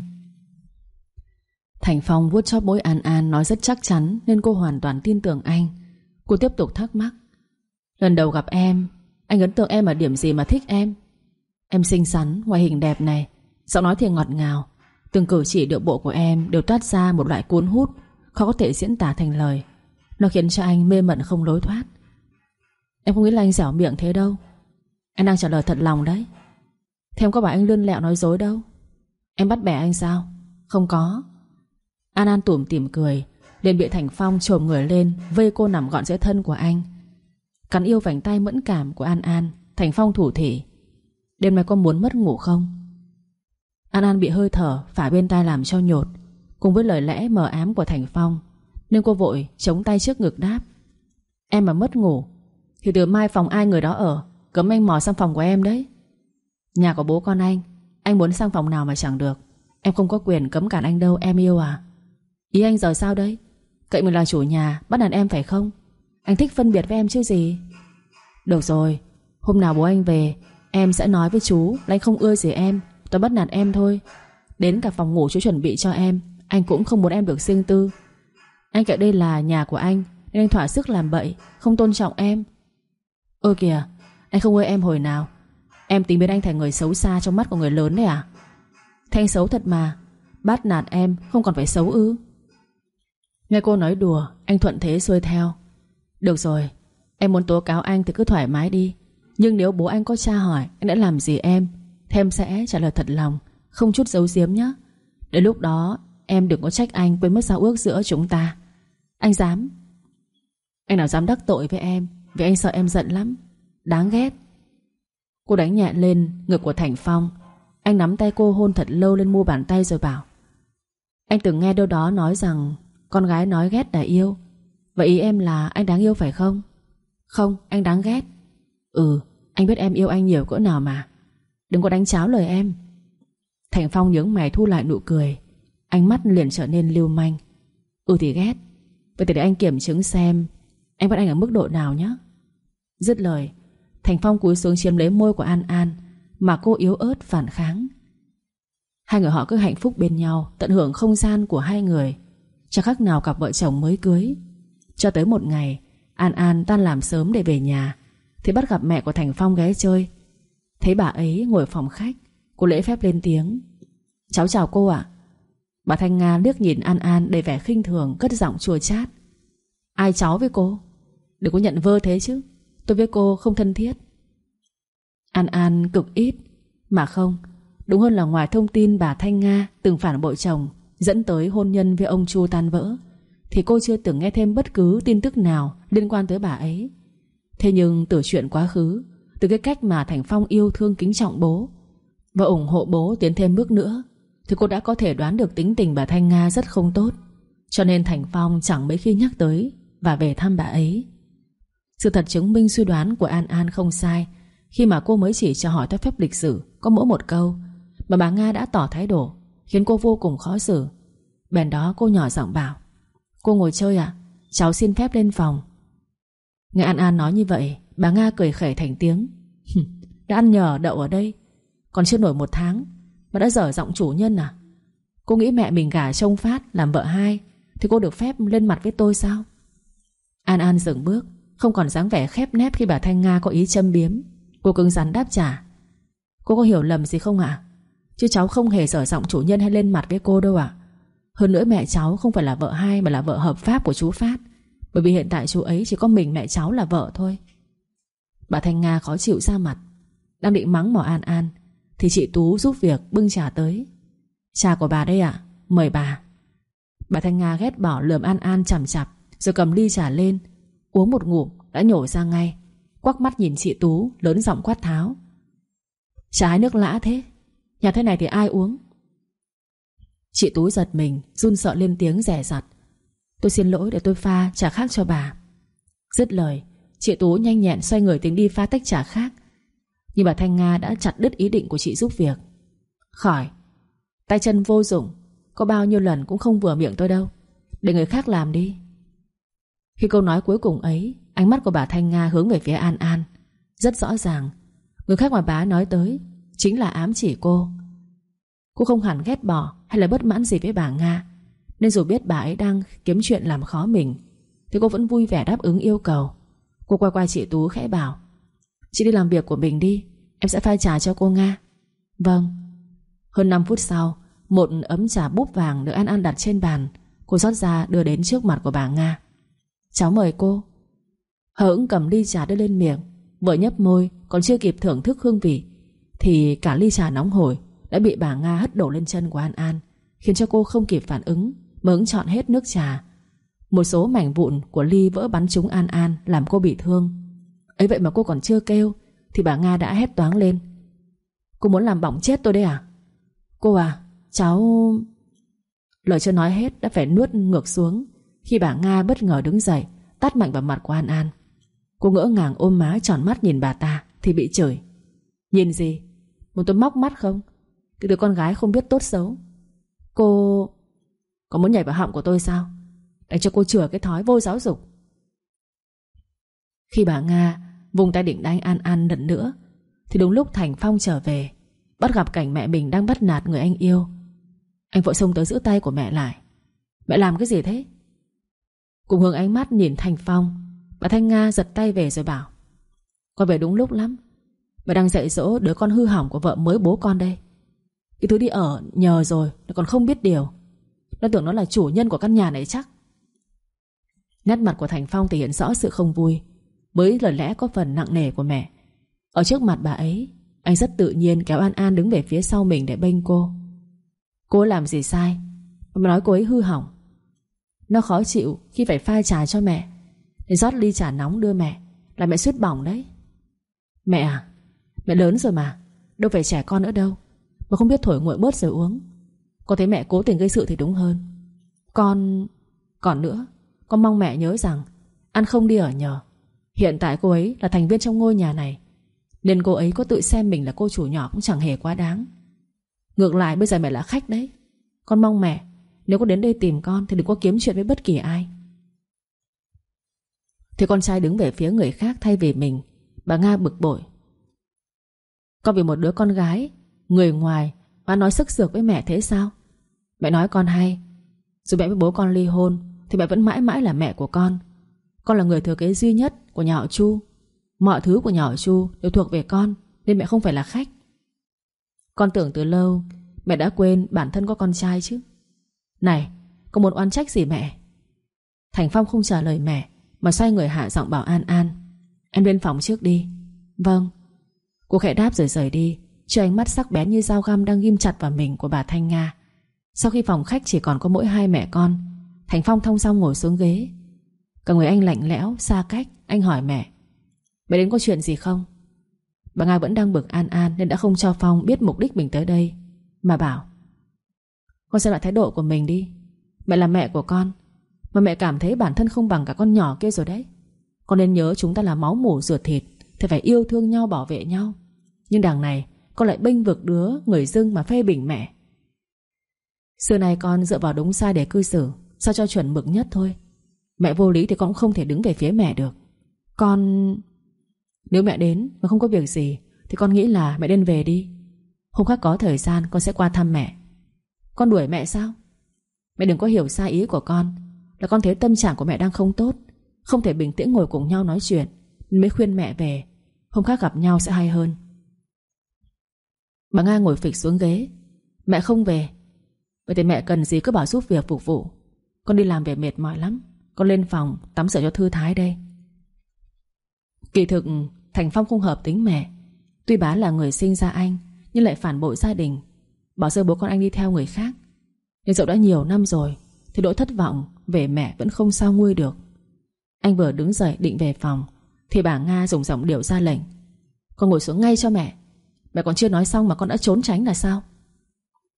Thành Phong vuốt chóp mũi An An Nói rất chắc chắn Nên cô hoàn toàn tin tưởng anh. Cô tiếp tục thắc mắc. Lần đầu gặp em Anh ấn tượng em ở điểm gì mà thích em? Em xinh xắn, ngoại hình đẹp này Giọng nói thì ngọt ngào. Từng cử chỉ điệu bộ của em đều toát ra một loại cuốn hút. Khó có thể diễn tả thành lời. Nó khiến cho anh mê mẩn không lối thoát. Em không nghĩ là anh dẻo miệng thế đâu. Anh đang trả lời thật lòng đấy. Thế em có bảo anh lươn lẹo nói dối đâu? Em bắt bẻ anh sao? Không có. An An tủm tỉm cười, liền bị Thành Phong trồm người lên, Vây cô nằm gọn giữa thân của anh. Cắn yêu vành tay mẫn cảm của An An, Thành Phong thủ thỉ. Đêm nay có muốn mất ngủ không? An An bị hơi thở, Phả bên tai làm cho nhột. Cùng với lời lẽ mờ ám của Thành Phong, Nên cô vội chống tay trước ngực đáp. Em mà mất ngủ, Thì từ mai phòng ai người đó ở, Cấm anh mò sang phòng của em đấy. Nhà của bố con anh Anh muốn sang phòng nào mà chẳng được. Em không có quyền cấm cản anh đâu, em yêu à Ý anh giờ sao đấy? Cậy mình là chủ nhà, bắt đàn em phải không? Anh thích phân biệt với em chứ gì? Được rồi, Hôm nào bố anh về, Em sẽ nói với chú là anh không ưa gì em, Tôi bắt nạt em thôi. Đến cả phòng ngủ chú chuẩn bị cho em. Anh cũng không muốn em được riêng tư. Anh kệ đây là nhà của anh, Nên anh thỏa sức làm bậy, Không tôn trọng em. Ơ kìa, Anh không ơi em hồi nào. Em tính biến anh thành người xấu xa trong mắt của người lớn đấy à? Thanh xấu thật mà, Bắt nạt em không còn phải xấu ư? Nghe cô nói đùa, Anh thuận thế xuôi theo. Được rồi, Em muốn tố cáo anh thì cứ thoải mái đi. Nhưng nếu bố anh có tra hỏi, Anh đã làm gì em, Thêm sẽ trả lời thật lòng, Không chút giấu giếm nhé Đến lúc đó em đừng có trách anh quên mất giao ước giữa chúng ta. Anh dám. Anh nào dám đắc tội với em, Vì anh sợ em giận lắm. Đáng ghét. Cô đánh nhẹ lên ngực của Thành Phong. Anh nắm tay cô hôn thật lâu lên mu bàn tay rồi bảo. Anh từng nghe đâu đó nói rằng Con gái nói ghét là yêu. Vậy ý em là anh đáng yêu phải không? Không, anh đáng ghét. Ừ Anh biết em yêu anh nhiều cỡ nào mà. Đừng có đánh cháo lời em. Thành Phong nhướng mày thu lại nụ cười. Ánh mắt liền trở nên lưu manh. Ừ thì ghét. Vậy thì để anh kiểm chứng xem anh bắt anh ở mức độ nào nhé Dứt lời, Thành Phong cúi xuống chiếm lấy môi của An An Mà cô yếu ớt phản kháng. Hai người họ cứ hạnh phúc bên nhau, Tận hưởng không gian của hai người. Chẳng khác nào cặp vợ chồng mới cưới. Cho tới một ngày, An An tan làm sớm để về nhà, Thì bắt gặp mẹ của Thành Phong ghé chơi. Thấy bà ấy ngồi phòng khách, Cô lễ phép lên tiếng. Cháu chào cô ạ. Bà Thanh Nga liếc nhìn An An đầy vẻ khinh thường, Cất giọng chua chát. Ai cháu với cô? Đừng có nhận vơ thế chứ. Tôi với cô không thân thiết. An An cực ít. Mà không, Đúng hơn là ngoài thông tin bà Thanh Nga Từng phản bội chồng, Dẫn tới hôn nhân với ông Chu tan vỡ, Thì cô chưa từng nghe thêm bất cứ tin tức nào Liên quan tới bà ấy. Thế nhưng từ chuyện quá khứ, Từ cái cách mà Thành Phong yêu thương kính trọng bố Và ủng hộ bố tiến thêm bước nữa thì cô đã có thể đoán được tính tình bà Thanh Nga rất không tốt. Cho nên Thành Phong chẳng mấy khi nhắc tới Và về thăm bà ấy. Sự thật chứng minh suy đoán của An An không sai. Khi mà cô mới chỉ cho hỏi theo phép lịch sử, Có mỗi một câu, Mà bà Nga đã tỏ thái độ, Khiến cô vô cùng khó xử. Bèn đó cô nhỏ giọng bảo, Cô ngồi chơi à Cháu xin phép lên phòng. Nghe An An nói như vậy, Bà Nga cười khẩy thành tiếng Đã ăn nhờ đậu ở đây, Còn chưa nổi một tháng mà đã dở giọng chủ nhân à? Cô nghĩ mẹ mình gả trông phát làm vợ hai, Thì cô được phép lên mặt với tôi sao? An An dừng bước, Không còn dáng vẻ khép nép khi bà Thanh Nga có ý châm biếm. Cô cứng rắn đáp trả. Cô có hiểu lầm gì không ạ? Chứ cháu không hề dở giọng chủ nhân hay lên mặt với cô đâu ạ. Hơn nữa mẹ cháu không phải là vợ hai Mà là vợ hợp pháp của chú Phát. Bởi vì hiện tại chú ấy chỉ có mình mẹ cháu là vợ thôi. Bà Thanh Nga khó chịu ra mặt, Đang định mắng mỏ An An. Thì chị Tú giúp việc bưng trà tới. Trà của bà đây ạ, Mời bà. Bà Thanh Nga ghét bỏ lườm An An chằm chặp Rồi cầm ly trà lên, Uống một ngụm đã nhổ ra ngay, Quắc mắt nhìn chị Tú, lớn giọng quát tháo. Trái nước lã thế, Nhà thế này thì ai uống? Chị Tú giật mình, Run sợ lên tiếng rẻ rặt. Tôi xin lỗi để tôi pha trà khác cho bà. Dứt lời, Chị Tú nhanh nhẹn xoay người tính đi pha tách trà khác. Nhưng bà Thanh Nga đã chặt đứt ý định của chị giúp việc. Khỏi, Tay chân vô dụng, Có bao nhiêu lần cũng không vừa miệng tôi đâu. Để người khác làm đi. Khi câu nói cuối cùng ấy, Ánh mắt của bà Thanh Nga hướng về phía An An. Rất rõ ràng, Người khác mà bà nói tới Chính là ám chỉ cô. Cô không hẳn ghét bỏ hay là bất mãn gì với bà Nga, Nên dù biết bà ấy đang kiếm chuyện làm khó mình, Thì cô vẫn vui vẻ đáp ứng yêu cầu. Cô quay qua chị Tú khẽ bảo Chị đi làm việc của mình đi, Em sẽ pha trà cho cô Nga. Vâng. Hơn 5 phút sau, Một ấm trà búp vàng được An An đặt trên bàn. Cô rót ra đưa đến trước mặt của bà Nga. Cháu mời cô. Hỡng cầm ly trà đưa lên miệng, Vừa nhấp môi, còn chưa kịp thưởng thức hương vị, Thì cả ly trà nóng hổi Đã bị bà Nga hất đổ lên chân của An An, Khiến cho cô không kịp phản ứng Mớng chọn hết nước trà. Một số mảnh vụn của ly vỡ bắn trúng An An, Làm cô bị thương ấy vậy mà cô còn chưa kêu, Thì bà Nga đã hét toáng lên Cô muốn làm bỏng chết tôi đấy à Cô à cháu Lời chưa nói hết đã phải nuốt ngược xuống, Khi bà Nga bất ngờ đứng dậy, Tát mạnh vào mặt của An An Cô ngỡ ngàng ôm má tròn mắt nhìn bà ta, Thì bị chửi Nhìn gì? Muốn tôi móc mắt không? Cái đứa con gái không biết tốt xấu Cô... Có muốn nhảy vào họng của tôi sao? Để cho cô chừa cái thói vô giáo dục Khi bà Nga vùng tay định đánh An An lần nữa. Thì đúng lúc Thành Phong trở về, Bắt gặp cảnh mẹ mình đang bắt nạt người anh yêu. Anh vội xông tới giữ tay của mẹ lại. Mẹ làm cái gì thế? Cùng hướng ánh mắt nhìn Thành Phong, Bà Thanh Nga giật tay về rồi bảo Con về đúng lúc lắm. Mẹ đang dạy dỗ đứa con hư hỏng của vợ mới bố con đây. Cái thứ đi ở nhờ rồi, Nó còn không biết điều. Nó tưởng nó là chủ nhân của căn nhà này chắc. Nét mặt của Thành Phong thể hiện rõ sự không vui. Với lời lẽ có phần nặng nề của mẹ. Ở trước mặt bà ấy, Anh rất tự nhiên kéo An An đứng về phía sau mình để bênh cô. Cô làm gì sai? Mà nói cô ấy hư hỏng. Nó khó chịu khi phải pha trà cho mẹ. Để rót ly trà nóng đưa mẹ, Là mẹ suýt bỏng đấy. Mẹ à Mẹ lớn rồi mà, Đâu phải trẻ con nữa đâu. Mà không biết thổi nguội bớt rồi uống. Con thấy mẹ cố tình gây sự thì đúng hơn. Con... Còn nữa, Con mong mẹ nhớ rằng Ăn không đi ở nhờ. Hiện tại cô ấy là thành viên trong ngôi nhà này. Nên cô ấy có tự xem mình là cô chủ nhỏ Cũng chẳng hề quá đáng. Ngược lại, bây giờ mẹ là khách đấy. Con mong mẹ, Nếu có đến đây tìm con Thì đừng có kiếm chuyện với bất kỳ ai. Thì con trai đứng về phía người khác thay vì mình. Bà Nga bực bội. Con vì một đứa con gái, Người ngoài, Mà nói sức sược với mẹ thế sao? Mẹ nói con hay. Dù mẹ với bố con ly hôn, Thì mẹ vẫn mãi mãi là mẹ của con. Con là người thừa kế duy nhất của nhà họ Chu. Mọi thứ của nhà họ Chu đều thuộc về con, Nên mẹ không phải là khách. Con tưởng từ lâu, Mẹ đã quên bản thân có con trai chứ. Này, Có muốn oan trách gì mẹ? Thành Phong không trả lời mẹ, Mà xoay người hạ giọng bảo An An. Em lên phòng trước đi. Vâng. Cô khẽ đáp rồi rời đi Cho ánh mắt sắc bén như dao găm đang ghim chặt vào mình của bà Thanh Nga. Sau khi phòng khách chỉ còn có mỗi hai mẹ con, Thành Phong thông xong ngồi xuống ghế. Cả người anh lạnh lẽo, xa cách. Anh hỏi mẹ Mẹ đến có chuyện gì không? Bà Nga vẫn đang bực An An Nên đã không cho Phong biết mục đích mình tới đây Mà bảo Con xem lại thái độ của mình đi. Mẹ là mẹ của con Mà mẹ cảm thấy bản thân không bằng cả con nhỏ kia rồi đấy. Con nên nhớ chúng ta là máu mủ ruột thịt Thì phải yêu thương nhau bảo vệ nhau. Nhưng đằng này Con lại bênh vực đứa người dưng mà phê bình mẹ. Xưa này con dựa vào đúng sai để cư xử Sao cho chuẩn mực nhất thôi. Mẹ vô lý thì con cũng không thể đứng về phía mẹ được. Con... Nếu mẹ đến mà không có việc gì, Thì con nghĩ là mẹ nên về đi. Hôm khác có thời gian, con sẽ qua thăm mẹ. Con đuổi mẹ sao? Mẹ đừng có hiểu sai ý của con, Là con thấy tâm trạng của mẹ đang không tốt, Không thể bình tĩnh ngồi cùng nhau nói chuyện, Nên mới khuyên mẹ về. Hôm khác gặp nhau sẽ hay hơn. Bà Nga ngồi phịch xuống ghế. Mẹ không về. Vậy thì mẹ cần gì cứ bảo giúp việc phục vụ. Con đi làm về mệt mỏi lắm. Con lên phòng, tắm rửa cho thư thái đây. Kỳ thực, Thành Phong không hợp tính mẹ. Tuy bá là người sinh ra anh, Nhưng lại phản bội gia đình. Bảo rơi bố con anh đi theo người khác. Nhưng dẫu đã nhiều năm rồi, Thì đỗi thất vọng về mẹ vẫn không sao nguôi được. Anh vừa đứng dậy định về phòng, Thì bà Nga dùng giọng điệu ra lệnh. Con ngồi xuống ngay cho mẹ. Mẹ còn chưa nói xong mà con đã trốn tránh là sao?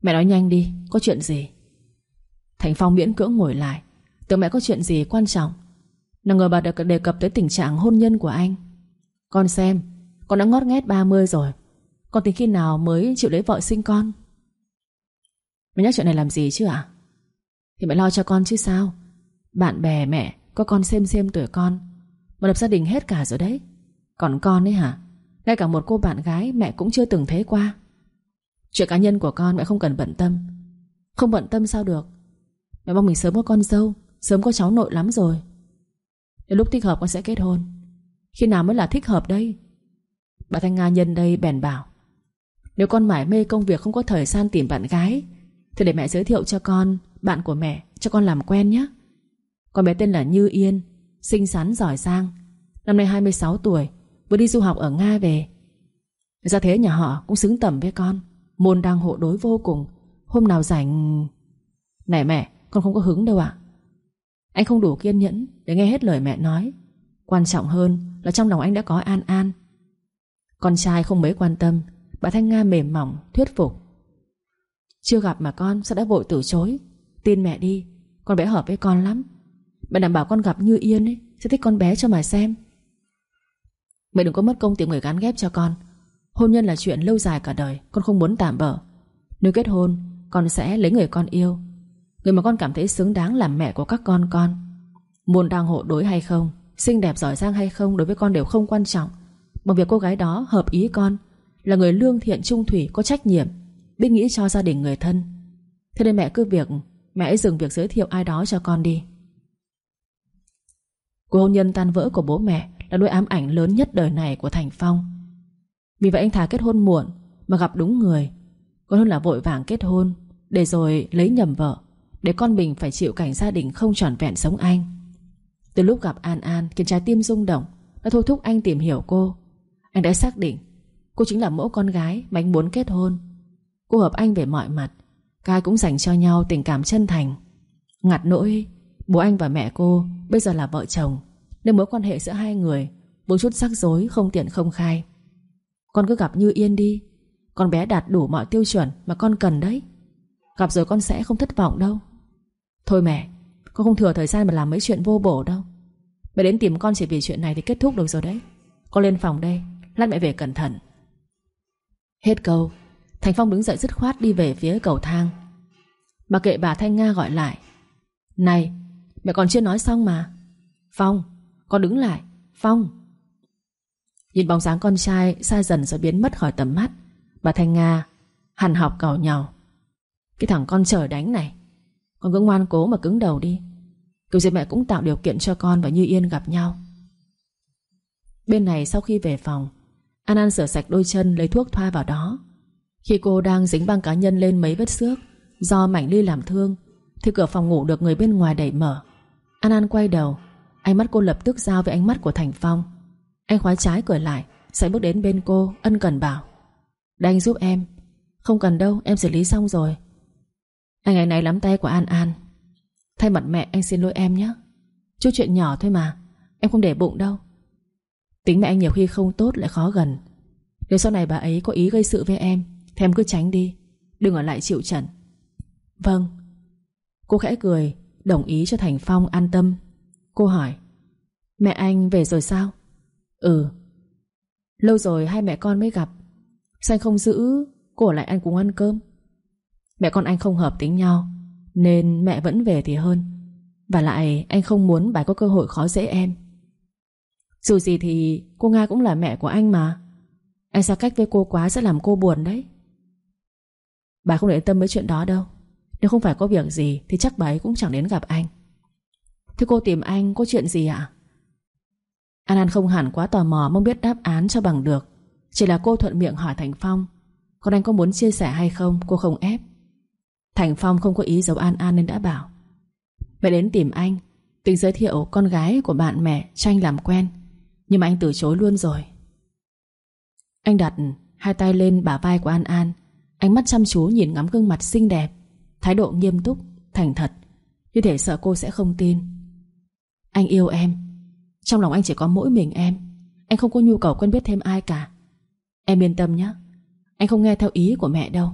Mẹ nói nhanh đi, Có chuyện gì? Thành Phong miễn cưỡng ngồi lại. Tưởng mẹ có chuyện gì quan trọng? Nào ngờ bà được đề cập tới tình trạng hôn nhân của anh. Con xem, Con đã ngót nghét 30 rồi. Con tính khi nào mới chịu lấy vợ sinh con? Mẹ nhắc chuyện này làm gì chứ ạ? À? Thì mẹ lo cho con chứ sao? Bạn bè, mẹ, Có con xem xem tuổi con. Mà lập gia đình hết cả rồi đấy. Còn con ấy hả? Ngay cả một cô bạn gái mẹ cũng chưa từng thấy qua. Chuyện cá nhân của con mẹ không cần bận tâm. Không bận tâm sao được? Mẹ mong mình sớm có con dâu. Sớm có cháu nội lắm rồi. Đến lúc thích hợp con sẽ kết hôn. Khi nào mới là thích hợp đây? Bà Thanh Nga nhân đây bèn bảo, Nếu con mải mê công việc không có thời gian tìm bạn gái, Thì để mẹ giới thiệu cho con, Bạn của mẹ, cho con làm quen nhé. Con bé tên là Như Yên, Xinh xắn, giỏi giang. Năm nay 26 tuổi, Vừa đi du học ở Nga về. Ra thế nhà họ cũng xứng tầm với con. Môn đang hộ đối vô cùng. Hôm nào rảnh, Này mẹ, con không có hứng đâu ạ. Anh không đủ kiên nhẫn để nghe hết lời mẹ nói. Quan trọng hơn là trong lòng anh đã có An An. Con trai không mấy quan tâm, Bà Thanh Nga mềm mỏng, thuyết phục. Chưa gặp mà con sao đã vội từ chối. Tin mẹ đi, Con bé hợp với con lắm. Mẹ đảm bảo con gặp Như Yên ấy, Sẽ thích con bé cho mà xem. Mẹ đừng có mất công tìm người gắn ghép cho con. Hôn nhân là chuyện lâu dài cả đời, Con không muốn tạm bỡ Nếu kết hôn, Con sẽ lấy người con yêu. Người mà con cảm thấy xứng đáng làm mẹ của các con con. Muốn đang hộ đối hay không, Xinh đẹp giỏi giang hay không đối với con đều không quan trọng. Bằng việc cô gái đó hợp ý con, Là người lương thiện trung thủy, có trách nhiệm, Biết nghĩ cho gia đình người thân. Thế nên mẹ cứ việc, Mẹ hãy dừng việc giới thiệu ai đó cho con đi. Cuộc hôn nhân tan vỡ của bố mẹ Là nỗi ám ảnh lớn nhất đời này của Thành Phong. Vì vậy anh thà kết hôn muộn Mà gặp đúng người, Còn hơn là vội vàng kết hôn, Để rồi lấy nhầm vợ. Để con mình phải chịu cảnh gia đình không tròn vẹn sống anh. Từ lúc gặp An An, khiến trái tim rung động, Đã thôi thúc anh tìm hiểu cô. Anh đã xác định, Cô chính là mẫu con gái mà anh muốn kết hôn. Cô hợp anh về mọi mặt Cái cũng dành cho nhau tình cảm chân thành. Ngặt nỗi, Bố anh và mẹ cô bây giờ là vợ chồng, Nên mối quan hệ giữa hai người Một chút rắc rối, không tiện không khai. Con cứ gặp Như Yên đi, Con bé đạt đủ mọi tiêu chuẩn mà con cần đấy. Gặp rồi con sẽ không thất vọng đâu. Thôi mẹ, con không thừa thời gian mà làm mấy chuyện vô bổ đâu. Mẹ đến tìm con chỉ vì chuyện này thì kết thúc được rồi đấy. Con lên phòng đây, Lát mẹ về cẩn thận. Hết câu, Thành Phong đứng dậy dứt khoát đi về phía cầu thang. Bà kệ bà Thanh Nga gọi lại, Này, Mẹ còn chưa nói xong mà. Phong, Con đứng lại, Phong. Nhìn bóng dáng con trai xa dần rồi biến mất khỏi tầm mắt, Bà Thanh Nga Hằn học cầu nhau Cái thằng con trời đánh này con cứ ngoan cố mà cứng đầu đi. Kiểu gì mẹ cũng tạo điều kiện cho con và Như Yên gặp nhau. Bên này sau khi về phòng, An An rửa sạch đôi chân, lấy thuốc thoa vào đó. Khi cô đang dính băng cá nhân lên mấy vết xước Do mảnh ly làm thương, Thì cửa phòng ngủ được người bên ngoài đẩy mở. An An quay đầu, Ánh mắt cô lập tức giao với ánh mắt của Thành Phong. Anh khóa trái cười lại Sẽ bước đến bên cô, ân cần bảo Để anh giúp em, Không cần đâu, em xử lý xong rồi. Anh ngày này lắm tay của An An. Thay mặt mẹ, anh xin lỗi em nhé. Chút chuyện nhỏ thôi mà, Em không để bụng đâu. Tính mẹ anh nhiều khi không tốt lại khó gần. Nếu sau này bà ấy có ý gây sự với em, Thì em cứ tránh đi, Đừng ở lại chịu trận. Vâng. Cô khẽ cười, Đồng ý cho Thành Phong an tâm. Cô hỏi, Mẹ anh về rồi sao? Ừ. Lâu rồi hai mẹ con mới gặp. Sao anh không giữ? Cô ở lại ăn cùng ăn cơm. Mẹ con anh không hợp tính nhau, Nên mẹ vẫn về thì hơn. Và lại, anh không muốn bà có cơ hội khó dễ em. Dù gì thì cô Nga cũng là mẹ của anh mà. Anh xa cách với cô quá sẽ làm cô buồn đấy. Bà không để tâm với chuyện đó đâu. Nếu không phải có việc gì Thì chắc bà ấy cũng chẳng đến gặp anh. Thế cô tìm anh có chuyện gì ạ? An An không hẳn quá tò mò Mong biết đáp án cho bằng được. Chỉ là cô thuận miệng hỏi Thành Phong Còn anh có muốn chia sẻ hay không? Cô không ép. Thành Phong không có ý giấu An An nên đã bảo. Mẹ đến tìm anh Tính giới thiệu con gái của bạn mẹ cho anh làm quen Nhưng mà anh từ chối luôn rồi. Anh đặt hai tay lên bả vai của An An Ánh mắt chăm chú nhìn ngắm gương mặt xinh đẹp Thái độ nghiêm túc, thành thật. Như thể sợ cô sẽ không tin. Anh yêu em Trong lòng anh chỉ có mỗi mình em Anh không có nhu cầu quen biết thêm ai cả. Em yên tâm nhé Anh không nghe theo ý của mẹ đâu.